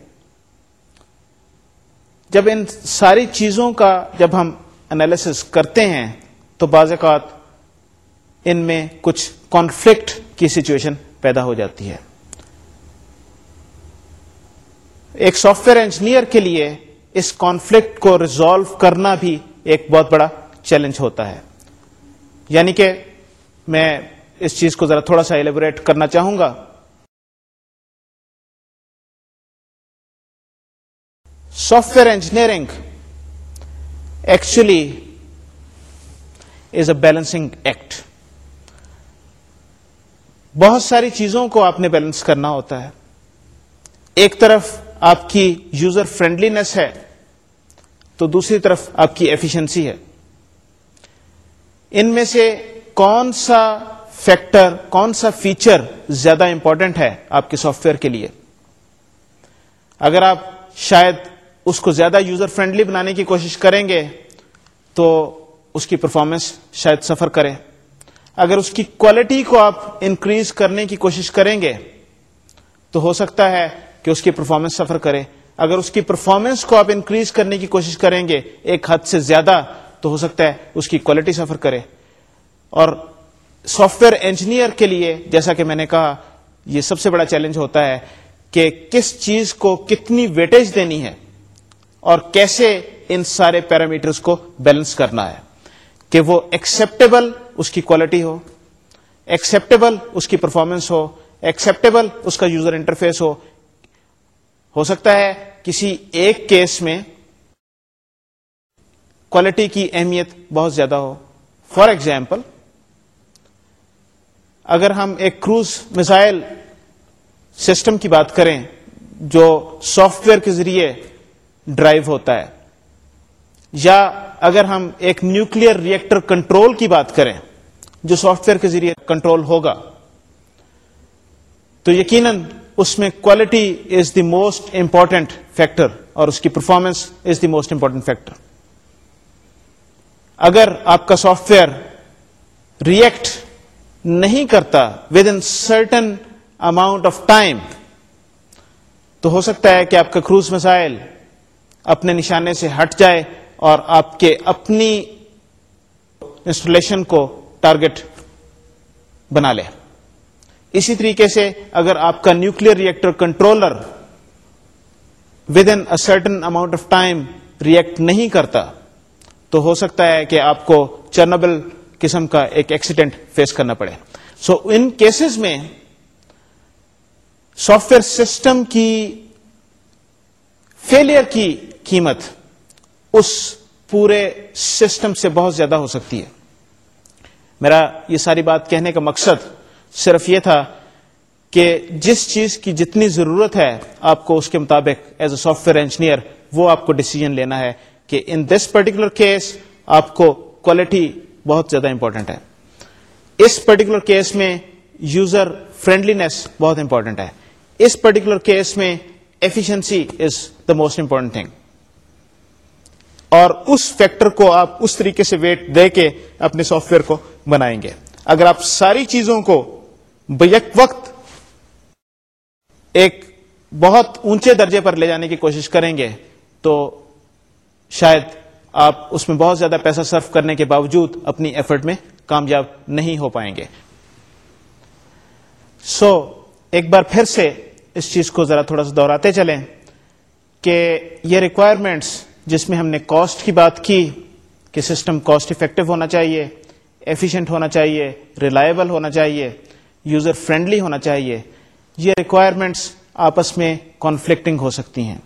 جب ان ساری چیزوں کا جب ہم انالیسس کرتے ہیں تو بعض اوقات ان میں کچھ کانفلکٹ کی سچویشن پیدا ہو جاتی ہے ایک سافٹ ویئر انجینئر کے لیے اس کانفلکٹ کو ریزالو کرنا بھی ایک بہت بڑا چیلنج ہوتا ہے یعنی کہ میں اس چیز کو ذرا تھوڑا سا ایلیبوریٹ کرنا چاہوں گا software engineering actually is a balancing act بہت ساری چیزوں کو آپ نے بیلنس کرنا ہوتا ہے ایک طرف آپ کی یوزر فرینڈلینس ہے تو دوسری طرف آپ کی ایفیشنسی ہے ان میں سے کون سا فیکٹر کون سا فیچر زیادہ امپورٹنٹ ہے آپ کے سافٹ ویئر کے لیے اگر آپ شاید اس کو زیادہ یوزر فرینڈلی بنانے کی کوشش کریں گے تو اس کی پرفارمنس شاید سفر کریں اگر اس کی کوالٹی کو آپ انکریز کرنے کی کوشش کریں گے تو ہو سکتا ہے کہ اس کی پرفارمنس سفر کرے اگر اس کی پرفارمنس کو آپ انکریز کرنے کی کوشش کریں گے ایک حد سے زیادہ تو ہو سکتا ہے اس کی کوالٹی سفر کرے اور سافٹ ویئر انجینئر کے لیے جیسا کہ میں نے کہا یہ سب سے بڑا چیلنج ہوتا ہے کہ کس چیز کو کتنی ویٹیج دینی ہے اور کیسے ان سارے پیرامیٹرز کو بیلنس کرنا ہے کہ وہ ایکسیپٹیبل اس کی کوالٹی ہو ایکسیپٹیبل اس کی پرفارمنس ہو ایکسیپٹیبل اس کا یوزر انٹرفیس ہو ہو سکتا ہے کسی ایک کیس میں کوالٹی کی اہمیت بہت زیادہ ہو فار ایگزامپل اگر ہم ایک کروز میزائل سسٹم کی بات کریں جو سافٹ ویئر کے ذریعے ڈرائیو ہوتا ہے یا اگر ہم ایک نیوکل ریئیکٹر کنٹرول کی بات کریں جو سافٹ ویئر کے ذریعے کنٹرول ہوگا تو یقیناً اس میں quality is the most important factor اور اس کی performance is the most important factor اگر آپ کا سافٹ ویئر ریئیکٹ نہیں کرتا within certain amount of time تو ہو سکتا ہے کہ آپ کا کروز مسائل اپنے نشانے سے ہٹ جائے اور آپ کے اپنی انسٹالیشن کو ٹارگٹ بنا لے اسی طریقے سے اگر آپ کا nuclear reactor controller within certain amount of time react نہیں کرتا تو ہو سکتا ہے کہ آپ کو چرنبل قسم کا ایک ایکسیڈنٹ فیس کرنا پڑے سو ان کیسز میں سافٹ ویئر سسٹم کی فیلئر کی قیمت اس پورے سسٹم سے بہت زیادہ ہو سکتی ہے میرا یہ ساری بات کہنے کا مقصد صرف یہ تھا کہ جس چیز کی جتنی ضرورت ہے آپ کو اس کے مطابق as a software engineer وہ آپ کو ڈیسیجن لینا ہے کہ ان دس پرٹیکولر کیس آپ کو کوالٹی بہت زیادہ امپورٹنٹ ہے اس پرٹیکولر کیس میں یوزر فرینڈلینس بہت امپورٹنٹ ہے اس پرٹیکولر کیس میں efficiency is the most important thing اور اس فیکٹر کو آپ اس طریقے سے ویٹ دے کے اپنے سافٹ ویئر کو بنائیں گے اگر آپ ساری چیزوں کو بیک وقت ایک بہت اونچے درجے پر لے جانے کی کوشش کریں گے تو شاید آپ اس میں بہت زیادہ پیسہ صرف کرنے کے باوجود اپنی ایفرٹ میں کامیاب نہیں ہو پائیں گے سو so, ایک بار پھر سے اس چیز کو ذرا تھوڑا سا دہراتے چلیں کہ یہ ریکوائرمنٹس جس میں ہم نے کاسٹ کی بات کی کہ سسٹم کاسٹ افیکٹو ہونا چاہیے ایفیشینٹ ہونا چاہیے ریلائبل ہونا چاہیے یوزر فرینڈلی ہونا چاہیے یہ ریکوائرمنٹس آپس میں کانفلکٹنگ ہو سکتی ہیں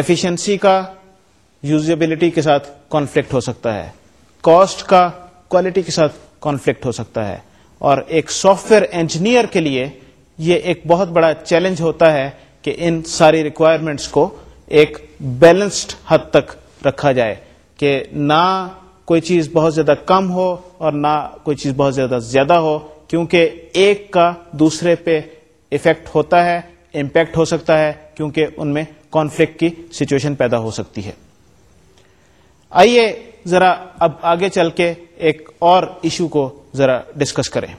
ایفیشنسی کا یوزبلٹی کے ساتھ کانفلکٹ ہو سکتا ہے کاسٹ کا کوالٹی کے ساتھ کانفلکٹ ہو سکتا ہے اور ایک سافٹ ویئر انجینئر کے لیے یہ ایک بہت بڑا چیلنج ہوتا ہے کہ ان ساری ریکوائرمنٹس کو ایک بیلنسڈ حد تک رکھا جائے کہ نہ کوئی چیز بہت زیادہ کم ہو اور نہ کوئی چیز بہت زیادہ زیادہ ہو کیونکہ ایک کا دوسرے پہ افیکٹ ہوتا ہے امپیکٹ ہو سکتا ہے کیونکہ ان میں کانفلکٹ کی سچویشن پیدا ہو سکتی ہے آئیے ذرا اب آگے چل کے ایک اور ایشو کو ذرا ڈسکس کریں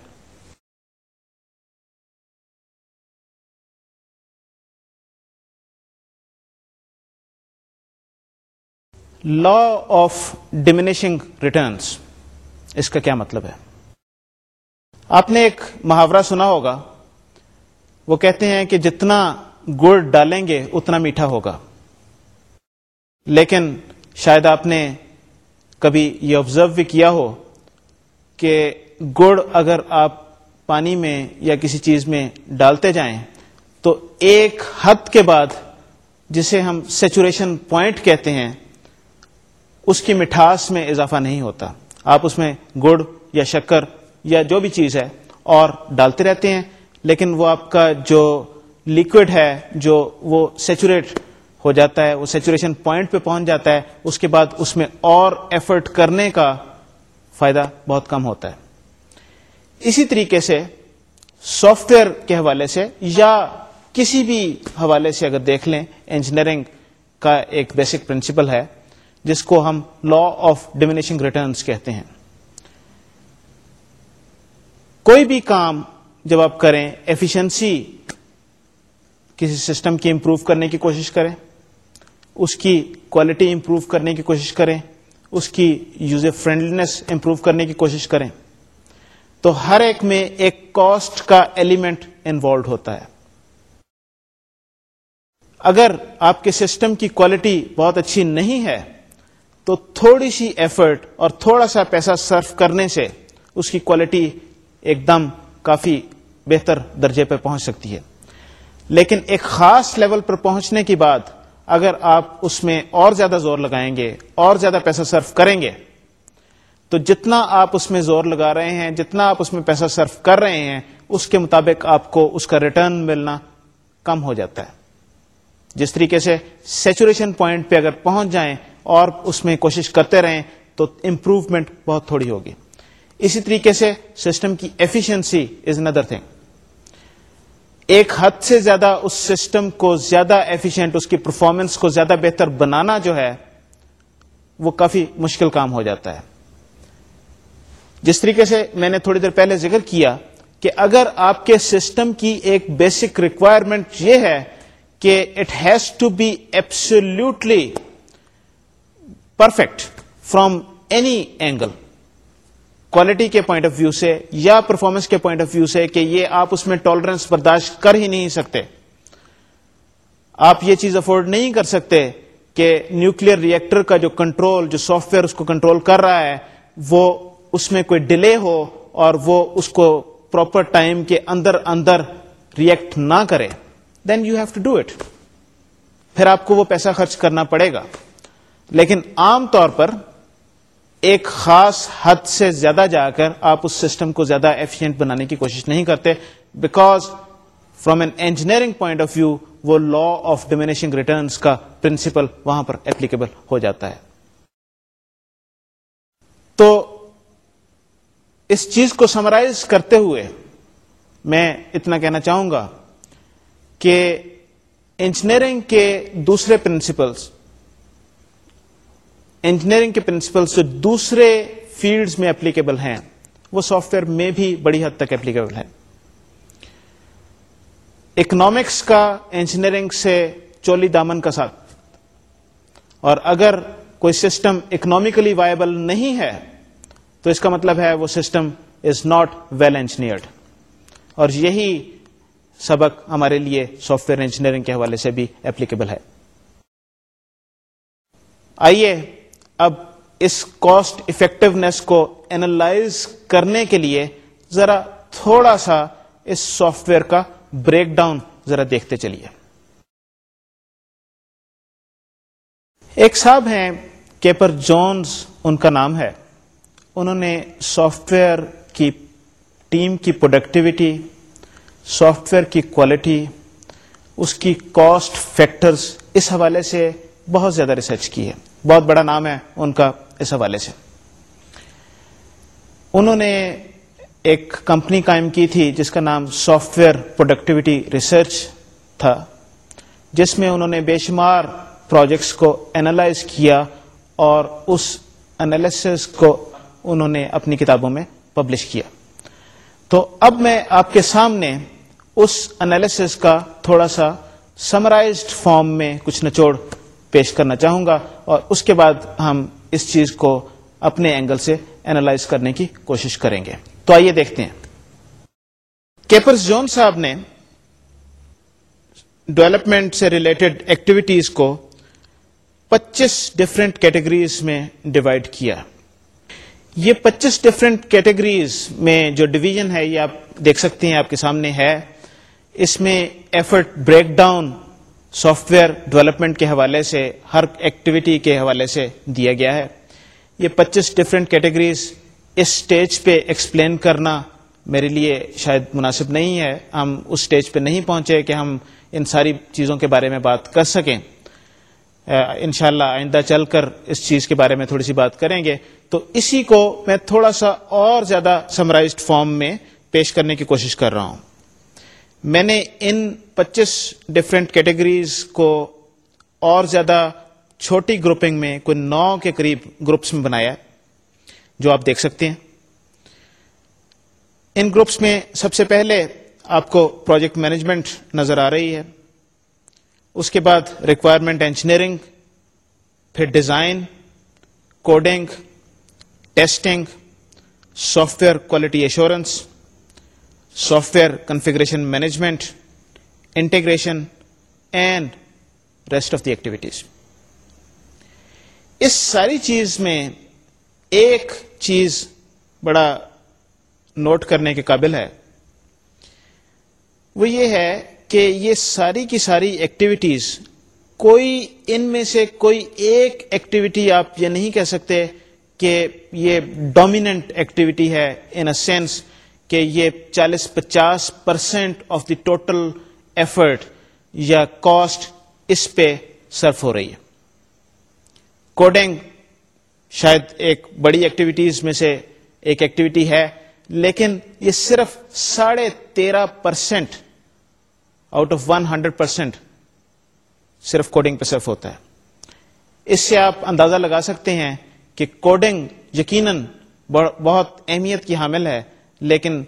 لا آف ڈمینشنگ ریٹرنس اس کا کیا مطلب ہے آپ نے ایک محاورہ سنا ہوگا وہ کہتے ہیں کہ جتنا گڑ ڈالیں گے اتنا میٹھا ہوگا لیکن شاید آپ نے کبھی یہ آبزرو بھی کیا ہو کہ گڑ اگر آپ پانی میں یا کسی چیز میں ڈالتے جائیں تو ایک حد کے بعد جسے ہم سیچوریشن پوائنٹ کہتے ہیں اس کی مٹھاس میں اضافہ نہیں ہوتا آپ اس میں گڑ یا شکر یا جو بھی چیز ہے اور ڈالتے رہتے ہیں لیکن وہ آپ کا جو لیکوڈ ہے جو وہ سیچوریٹ ہو جاتا ہے وہ سیچوریشن پوائنٹ پہ پہنچ جاتا ہے اس کے بعد اس میں اور ایفرٹ کرنے کا فائدہ بہت کم ہوتا ہے اسی طریقے سے سافٹ ویئر کے حوالے سے یا کسی بھی حوالے سے اگر دیکھ لیں انجینئرنگ کا ایک بیسک پرنسپل ہے جس کو ہم لا آف ڈیمینیشنگ ریٹرنس کہتے ہیں کوئی بھی کام جب آپ کریں ایفیشنسی کسی سسٹم کی امپروو کرنے کی کوشش کریں اس کی کوالٹی امپروو کرنے کی کوشش کریں اس کی یوزر فرینڈلینس امپروو کرنے کی کوشش کریں تو ہر ایک میں ایک کاسٹ کا ایلیمنٹ انوالوڈ ہوتا ہے اگر آپ کے سسٹم کی کوالٹی بہت اچھی نہیں ہے تو تھوڑی سی ایفرٹ اور تھوڑا سا پیسہ صرف کرنے سے اس کی کوالٹی ایک دم کافی بہتر درجے پہ پہنچ سکتی ہے لیکن ایک خاص لیول پر پہنچنے کی بات اگر آپ اس میں اور زیادہ زور لگائیں گے اور زیادہ پیسہ صرف کریں گے تو جتنا آپ اس میں زور لگا رہے ہیں جتنا آپ اس میں پیسہ صرف کر رہے ہیں اس کے مطابق آپ کو اس کا ریٹرن ملنا کم ہو جاتا ہے جس طریقے سے سیچوریشن پوائنٹ پہ اگر پہنچ جائیں اور اس میں کوشش کرتے رہیں تو امپروومنٹ بہت تھوڑی ہوگی اسی طریقے سے سسٹم کی ایفیشنسی از ندر تھنگ ایک حد سے زیادہ اس سسٹم کو زیادہ ایفیشینٹ اس کی پرفارمنس کو زیادہ بہتر بنانا جو ہے وہ کافی مشکل کام ہو جاتا ہے جس طریقے سے میں نے تھوڑی دیر پہلے ذکر کیا کہ اگر آپ کے سسٹم کی ایک بیسک ریکوائرمنٹ یہ ہے کہ it has to be absolutely perfect from any angle quality کے پوائنٹ آف ویو سے یا پرفارمنس کے پوائنٹ آف ویو سے کہ یہ آپ اس میں ٹالرنس برداشت کر ہی نہیں سکتے آپ یہ چیز افورڈ نہیں کر سکتے کہ نیوکل ریئیکٹر کا جو کنٹرول جو سافٹ ویئر اس کو کنٹرول کر رہا ہے وہ اس میں کوئی ڈیلے ہو اور وہ اس کو پراپر ٹائم کے اندر اندر ریئیکٹ نہ کرے then you have to do it پھر آپ کو وہ پیسہ خرچ کرنا پڑے گا لیکن عام طور پر ایک خاص حد سے زیادہ جا کر آپ اس سسٹم کو زیادہ ایفیشینٹ بنانے کی کوشش نہیں کرتے because from an engineering point of view وہ لا آف ڈومینیشنگ ریٹرنس کا پرنسپل وہاں پر اپلیکیبل ہو جاتا ہے تو اس چیز کو سمرائز کرتے ہوئے میں اتنا کہنا چاہوں گا کہ انجینئرنگ کے دوسرے پرنسپلس انجینئرنگ کے پرنسپلس جو دوسرے فیلڈز میں اپلیکیبل ہیں وہ سافٹ ویئر میں بھی بڑی حد تک اپلیکیبل ہے اکنامکس کا انجینئرنگ سے چولی دامن کا ساتھ اور اگر کوئی سسٹم اکنامیکلی وائبل نہیں ہے تو اس کا مطلب ہے وہ system is not well engineered اور یہی سبق ہمارے لیے سافٹ ویئر انجینئرنگ کے حوالے سے بھی اپلیکیبل ہے آئیے اب اس کاسٹ افیکٹونیس کو اینالائز کرنے کے لیے ذرا تھوڑا سا اس سافٹ ویئر کا بریک ڈاؤن ذرا دیکھتے چلیے ایک صاحب ہیں کیپر جونز ان کا نام ہے انہوں نے سافٹ ویئر کی ٹیم کی پروڈکٹیوٹی سافٹ ویئر کی کوالٹی اس کی کاسٹ فیکٹرز اس حوالے سے بہت زیادہ ریسرچ کی ہے بہت بڑا نام ہے ان کا اس حوالے سے انہوں نے ایک کمپنی قائم کی تھی جس کا نام سافٹ ویئر پروڈکٹیوٹی ریسرچ تھا جس میں انہوں نے بے شمار پروجیکٹس کو انالائز کیا اور اس انالیسس کو انہوں نے اپنی کتابوں میں پبلش کیا تو اب میں آپ کے سامنے اس انالسس کا تھوڑا سا سمرائزڈ فارم میں کچھ نچوڑ پیش کرنا چاہوں گا اور اس کے بعد ہم اس چیز کو اپنے اینگل سے اینالائز کرنے کی کوشش کریں گے تو آئیے دیکھتے ہیں کیپرس جون صاحب نے ڈیولپمنٹ سے ریلیٹڈ ایکٹیویٹیز کو پچیس ڈفرینٹ کیٹیگریز میں ڈیوائڈ کیا یہ پچیس ڈفرینٹ کیٹیگریز میں جو ڈویژن ہے یہ آپ دیکھ سکتے ہیں آپ کے سامنے ہے اس میں effort breakdown software development کے حوالے سے ہر ایکٹیویٹی کے حوالے سے دیا گیا ہے یہ پچیس ڈفرینٹ کیٹیگریز اس سٹیج پہ ایکسپلین کرنا میرے لیے شاید مناسب نہیں ہے ہم اس سٹیج پہ نہیں پہنچے کہ ہم ان ساری چیزوں کے بارے میں بات کر سکیں ان شاء اللہ آئندہ چل کر اس چیز کے بارے میں تھوڑی سی بات کریں گے تو اسی کو میں تھوڑا سا اور زیادہ سمرائزڈ فارم میں پیش کرنے کی کوشش کر رہا ہوں میں نے ان پچیس ڈفرینٹ کیٹیگریز کو اور زیادہ چھوٹی گروپنگ میں کوئی نو کے قریب گروپس میں بنایا جو آپ دیکھ سکتے ہیں ان گروپس میں سب سے پہلے آپ کو پروجیکٹ مینجمنٹ نظر آ رہی ہے اس کے بعد ریکوائرمنٹ انجینئرنگ پھر design coding testing software quality assurance software configuration management integration and rest of the activities اس ساری چیز میں ایک چیز بڑا نوٹ کرنے کے قابل ہے وہ یہ ہے کہ یہ ساری کی ساری ایکٹیویٹیز کوئی ان میں سے کوئی ایک ایکٹیویٹی آپ یہ نہیں کہہ سکتے کہ یہ ڈومیننٹ ایکٹیویٹی ہے ان اے سینس کہ یہ چالیس پچاس percent of the total effort یا کاسٹ اس پہ صرف ہو رہی ہے کوڈنگ شاید ایک بڑی ایکٹیویٹیز میں سے ایک ایکٹیویٹی ہے لیکن یہ صرف ساڑھے تیرہ percent out of one hundred percent صرف کوڈنگ پہ صرف ہوتا ہے اس سے آپ اندازہ لگا سکتے ہیں کہ کوڈنگ یقیناً بہت اہمیت کی حامل ہے لیکن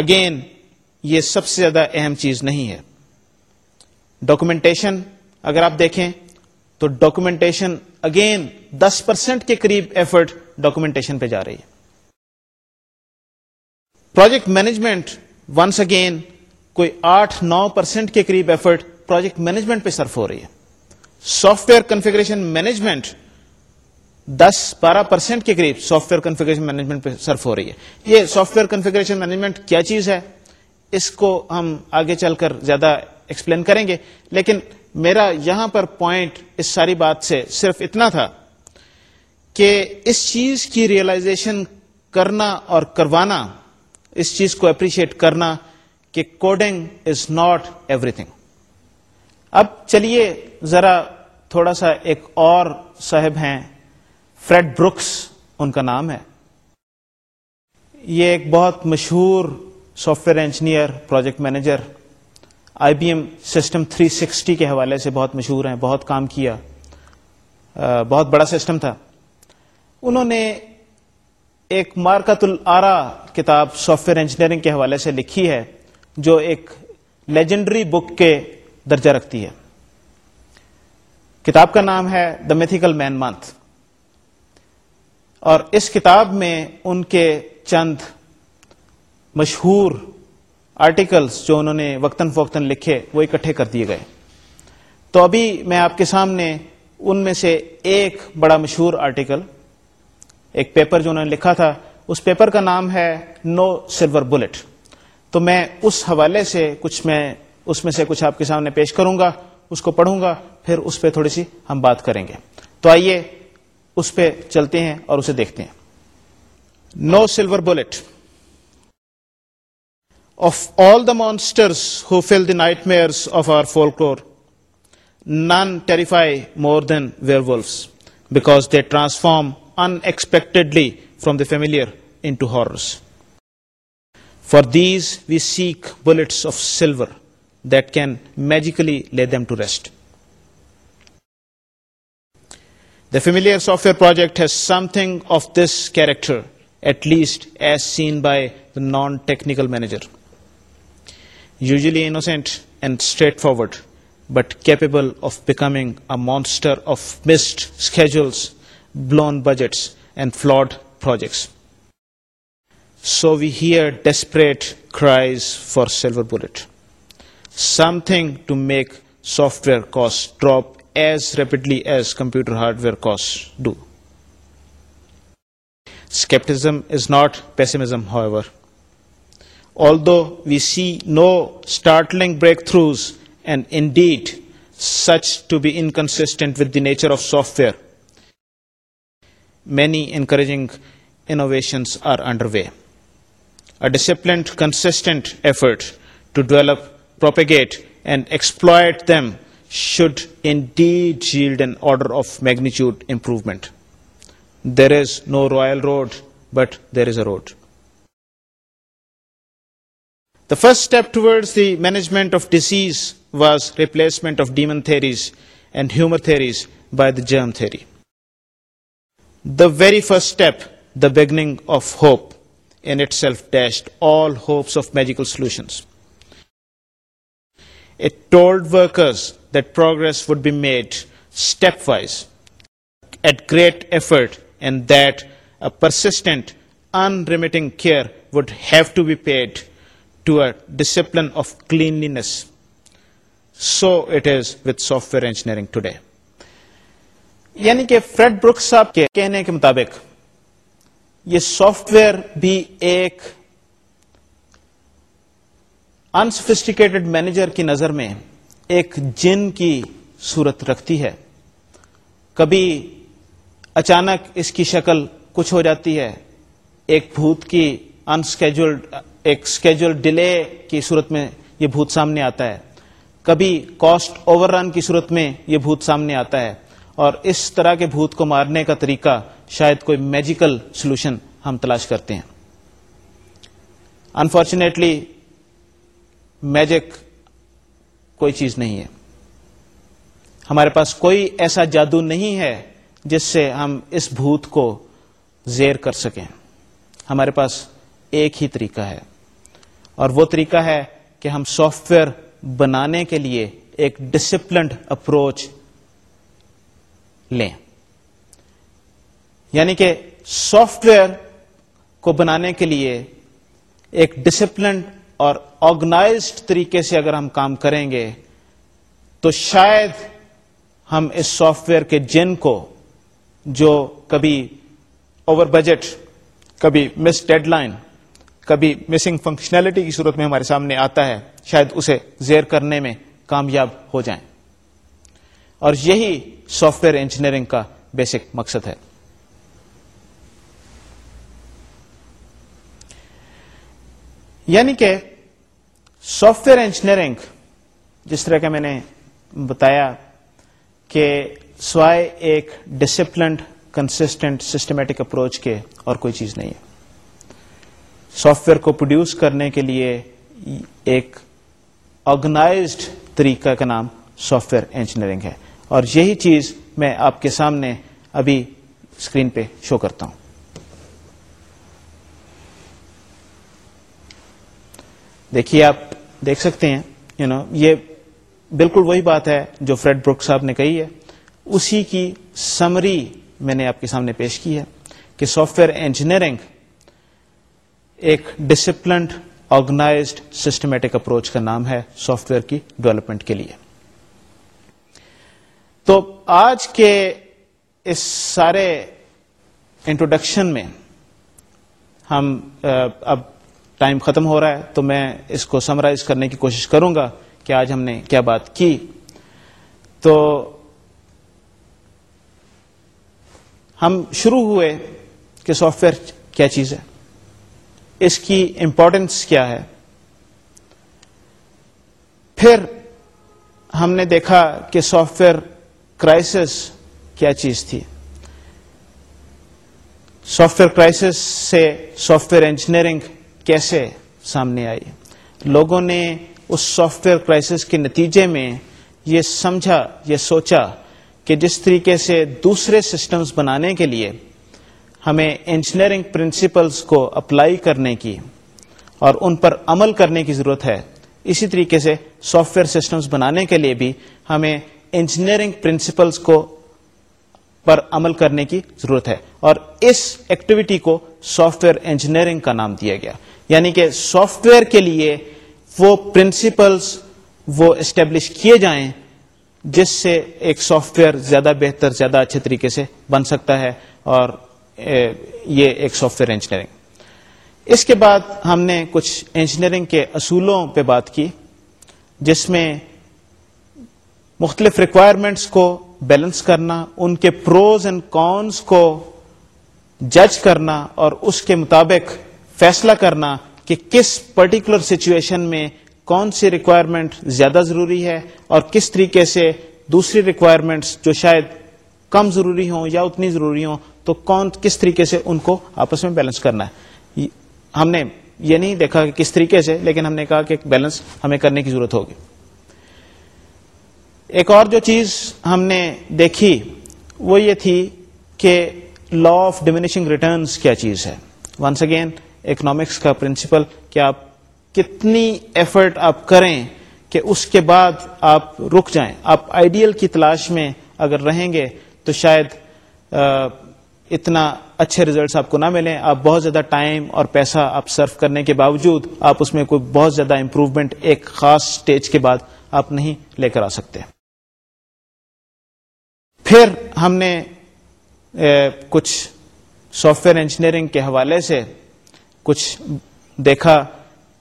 اگین یہ سب سے زیادہ اہم چیز نہیں ہے ڈاکومنٹیشن اگر آپ دیکھیں تو ڈاکومنٹیشن اگین دس پرسینٹ کے قریب ایفرٹ ڈاکومنٹیشن پہ جا رہی ہے پروجیکٹ مینجمنٹ ونس اگین کوئی آٹھ نو پرسینٹ کے قریب ایفرٹ پروجیکٹ مینجمنٹ پہ صرف ہو رہی ہے سافٹ ویئر کنفیگریشن مینجمنٹ دس بارہ پرسینٹ کے قریب سافٹ ویئر کنفیگریشن مینجمنٹ پہ صرف ہو رہی ہے یہ سافٹ ویئر کنفیگریشن مینجمنٹ کیا چیز ہے اس کو ہم آگے چل کر زیادہ ایکسپلین کریں گے لیکن میرا یہاں پر پوائنٹ اس ساری بات سے صرف اتنا تھا کہ اس چیز کی ریئلائزیشن کرنا اور کروانا اس چیز کو اپریشیٹ کرنا کہ coding is not everything اب چلیے ذرا تھوڑا سا ایک اور صاحب ہیں فریڈ برکس ان کا نام ہے یہ ایک بہت مشہور software engineer project manager I B M system three sixty کے حوالے سے بہت مشہور ہیں بہت کام کیا بہت بڑا سسٹم تھا انہوں نے ایک مارکت العرا کتاب سافٹ ویئر انجینئرنگ کے حوالے سے لکھی ہے جو ایک لیجنڈری بک کے درجہ رکھتی ہے کتاب کا نام ہے دا میتھیکل مین منتھ اور اس کتاب میں ان کے چند مشہور آرٹیکلس جو انہوں نے وقتاً فوقتاً لکھے وہ اکٹھے کر دیے گئے تو ابھی میں آپ کے سامنے ان میں سے ایک بڑا مشہور آرٹیکل ایک پیپر جو انہوں نے لکھا تھا اس پیپر کا نام ہے نو سلور بلٹ تو میں اس حوالے سے کچھ میں اس میں سے کچھ آپ کے سامنے پیش کروں گا اس کو پڑھوں گا پھر اس پہ تھوڑی سی ہم بات کریں گے تو آئیے اس پہ چلتے ہیں اور اسے دیکھتے ہیں no silver bullet of all the monster who fill the nightmare of our folklore Kallur none terrify more than werewolves because they transform unexpectedly from the familiar into horrors for these we seek bullets of silver that can magically lay them to rest The familiar software project has something of this character, at least as seen by the non-technical manager. Usually innocent and straightforward, but capable of becoming a monster of missed schedules, blown budgets, and flawed projects. So we hear desperate cries for silver bullet, something to make software costs drop as rapidly as computer hardware costs do. Skepticism is not pessimism, however. Although we see no startling breakthroughs, and indeed such to be inconsistent with the nature of software, many encouraging innovations are underway. A disciplined, consistent effort to develop, propagate, and exploit them should indeed yield an order of magnitude improvement. There is no royal road, but there is a road. The first step towards the management of disease was replacement of demon theories and humor theories by the germ theory. The very first step, the beginning of hope, in itself dashed all hopes of magical solutions. Told told that progress would be made stepwise at great effort and that a persistent unremitting care would have to be paid to a discipline of so so it is with software engineering today یعنی کہ فریڈ بروکس کے کہنے کے مطابق یہ سافٹ ویئر بھی ایک انسفسٹیکیٹڈ مینیجر کی نظر میں ایک جن کی صورت رکھتی ہے کبھی اچانک اس کی شکل کچھ ہو جاتی ہے ایک بھوت کی انسکیجلڈ ایک اسکیجل ڈیلے کی صورت میں یہ بھوت سامنے آتا ہے کبھی کاسٹ اوور رن کی صورت میں یہ بھوت سامنے آتا ہے اور اس طرح کے بھوت کو مارنے کا طریقہ شاید کوئی میجیکل سولوشن ہم تلاش کرتے ہیں انفارچونیٹلی میجک کوئی چیز نہیں ہے ہمارے پاس کوئی ایسا جادو نہیں ہے جس سے ہم اس بھوت کو زیر کر سکیں ہمارے پاس ایک ہی طریقہ ہے اور وہ طریقہ ہے کہ ہم سافٹ ویئر بنانے کے لیے ایک ڈسپلنڈ اپروچ لیں یعنی کہ سافٹ ویئر کو بنانے کے لیے ایک ڈسپلنڈ اور آرگنائزڈ طریقے سے اگر ہم کام کریں گے تو شاید ہم اس سافٹ ویئر کے جن کو جو کبھی اوور بجٹ کبھی مس ڈیڈ لائن کبھی مسنگ فنکشنالٹی کی صورت میں ہمارے سامنے آتا ہے شاید اسے زیر کرنے میں کامیاب ہو جائیں اور یہی سافٹ ویئر انجینئرنگ کا بیسک مقصد ہے یعنی کہ سافٹ ویئر انجینئرنگ جس طرح کا میں نے بتایا کہ سوائے ایک ڈسپلنڈ کنسسٹنٹ سسٹمیٹک اپروچ کے اور کوئی چیز نہیں ہے سافٹ ویئر کو پروڈیوس کرنے کے لیے ایک آرگنائزڈ طریقہ کا نام سافٹ ویئر انجینئرنگ ہے اور یہی چیز میں آپ کے سامنے ابھی اسکرین پہ شو کرتا ہوں دیکھیے آپ دیکھ سکتے ہیں یو نو یہ بالکل وہی بات ہے جو فریڈ بروک صاحب نے کہی ہے اسی کی سمری میں نے آپ کے سامنے پیش کی ہے کہ سافٹ ویئر انجینئرنگ ایک ڈسپلنڈ آرگنائزڈ سسٹمیٹک اپروچ کا نام ہے سافٹ ویئر کی ڈیولپمنٹ کے لیے تو آج کے اس سارے انٹروڈکشن میں ہم اب ٹائم ختم ہو رہا ہے تو میں اس کو سمرائز کرنے کی کوشش کروں گا کہ آج ہم نے کیا بات کی تو ہم شروع ہوئے کہ سافٹ ویئر کیا چیز ہے اس کی امپورٹنس کیا ہے پھر ہم نے دیکھا کہ سافٹ ویئر کرائسس کیا چیز تھی سافٹ ویئر کرائسس سے سافٹ ویئر انجینئرنگ کیسے سامنے آئی لوگوں نے اس سافٹ ویئر کرائسس کے نتیجے میں یہ سمجھا یہ سوچا کہ جس طریقے سے دوسرے سسٹمز بنانے کے لیے ہمیں انجینئرنگ پرنسپلس کو اپلائی کرنے کی اور ان پر عمل کرنے کی ضرورت ہے اسی طریقے سے سافٹ ویئر سسٹمز بنانے کے لیے بھی ہمیں انجینئرنگ پرنسپلس کو پر عمل کرنے کی ضرورت ہے اور اس ایکٹیویٹی کو سافٹ ویئر انجینئرنگ کا نام دیا گیا یعنی کہ سافٹ ویئر کے لیے وہ پرنسپلس وہ اسٹیبلش کیے جائیں جس سے ایک سافٹ ویئر زیادہ بہتر زیادہ اچھے طریقے سے بن سکتا ہے اور یہ ایک سافٹ ویئر انجینئرنگ اس کے بعد ہم نے کچھ انجینئرنگ کے اصولوں پہ بات کی جس میں مختلف ریکوائرمنٹس کو بیلنس کرنا ان کے پروز اینڈ کونس کو جج کرنا اور اس کے مطابق فیصلہ کرنا کہ کس پرٹیکولر سچویشن میں کون سی ریکوائرمنٹ زیادہ ضروری ہے اور کس طریقے سے دوسری ریکوائرمنٹس جو شاید کم ضروری ہوں یا اتنی ضروری ہوں تو کون کس طریقے سے ان کو آپس میں بیلنس کرنا ہے ہم نے یہ نہیں دیکھا کہ کس طریقے سے لیکن ہم نے کہا کہ بیلنس ہمیں کرنے کی ضرورت ہوگی ایک اور جو چیز ہم نے دیکھی وہ یہ تھی کہ لا آف ڈمینشنگ ریٹرنس کیا چیز ہے ونس اگین اکنامکس کا پرنسپل کہ آپ کتنی ایفرٹ آپ کریں کہ اس کے بعد آپ رک جائیں آپ آئیڈیل کی تلاش میں اگر رہیں گے تو شاید اتنا اچھے ریزلٹس آپ کو نہ ملیں آپ بہت زیادہ ٹائم اور پیسہ آپ سرف کرنے کے باوجود آپ اس میں کوئی بہت زیادہ امپروومنٹ ایک خاص سٹیج کے بعد آپ نہیں لے کر آ سکتے پھر ہم نے کچھ سافٹ ویئر انجینئرنگ کے حوالے سے کچھ دیکھا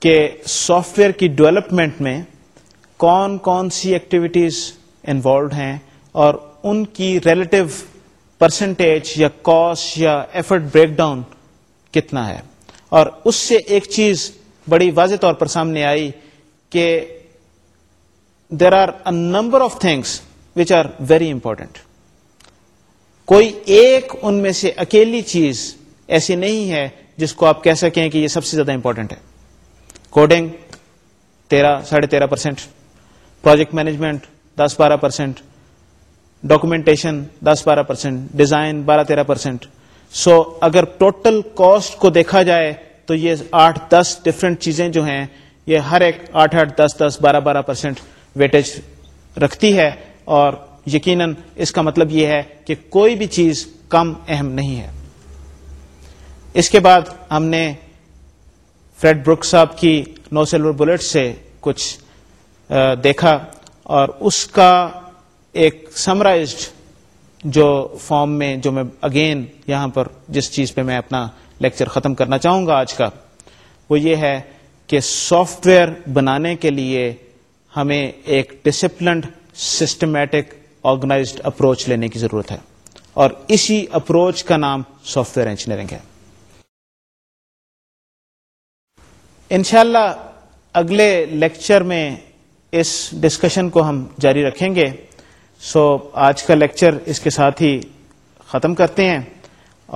کہ سافٹ ویئر کی ڈیولپمنٹ میں کون کون سی ایکٹیویٹیز انوالوڈ ہیں اور ان کی ریلیٹو پرسنٹیج یا کاسٹ یا ایفرٹ بریک ڈاؤن کتنا ہے اور اس سے ایک چیز بڑی واضح طور پر سامنے آئی کہ there are a number of things which are very important کوئی ایک ان میں سے اکیلی چیز ایسی نہیں ہے جس کو آپ کہہ سکیں کہ یہ سب سے زیادہ امپورٹنٹ ہے کوڈنگ تیرہ ساڑھے تیرہ پرسینٹ پروجیکٹ مینجمنٹ دس بارہ پرسینٹ ڈاکومینٹیشن دس بارہ پرسینٹ ڈیزائن بارہ تیرہ پرسینٹ سو اگر ٹوٹل کاسٹ کو دیکھا جائے تو یہ آٹھ دس ڈفرینٹ چیزیں جو ہیں یہ ہر ایک آٹھ آٹھ دس دس بارہ بارہ پرسینٹ ویٹیج رکھتی ہے اور یقیناً اس کا مطلب یہ ہے کہ کوئی بھی چیز کم اہم نہیں ہے اس کے بعد ہم نے فریڈ برک صاحب کی نو سلور بلٹ سے کچھ دیکھا اور اس کا ایک سمرائزڈ جو فارم میں جو میں اگین یہاں پر جس چیز پہ میں اپنا لیکچر ختم کرنا چاہوں گا آج کا وہ یہ ہے کہ سافٹ ویئر بنانے کے لیے ہمیں ایک ڈسپلنڈ سسٹمیٹک آرگنائزڈ اپروچ لینے کی ضرورت ہے اور اسی اپروچ کا نام سافٹ ویئر انجینئرنگ ہے انشاءاللہ اگلے لیکچر میں اس ڈسکشن کو ہم جاری رکھیں گے سو آج کا لیکچر اس کے ساتھ ہی ختم کرتے ہیں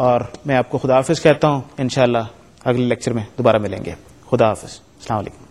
اور میں آپ کو خدا حافظ کہتا ہوں انشاءاللہ اگلے لیکچر میں دوبارہ ملیں گے خدا حافظ السلام علیکم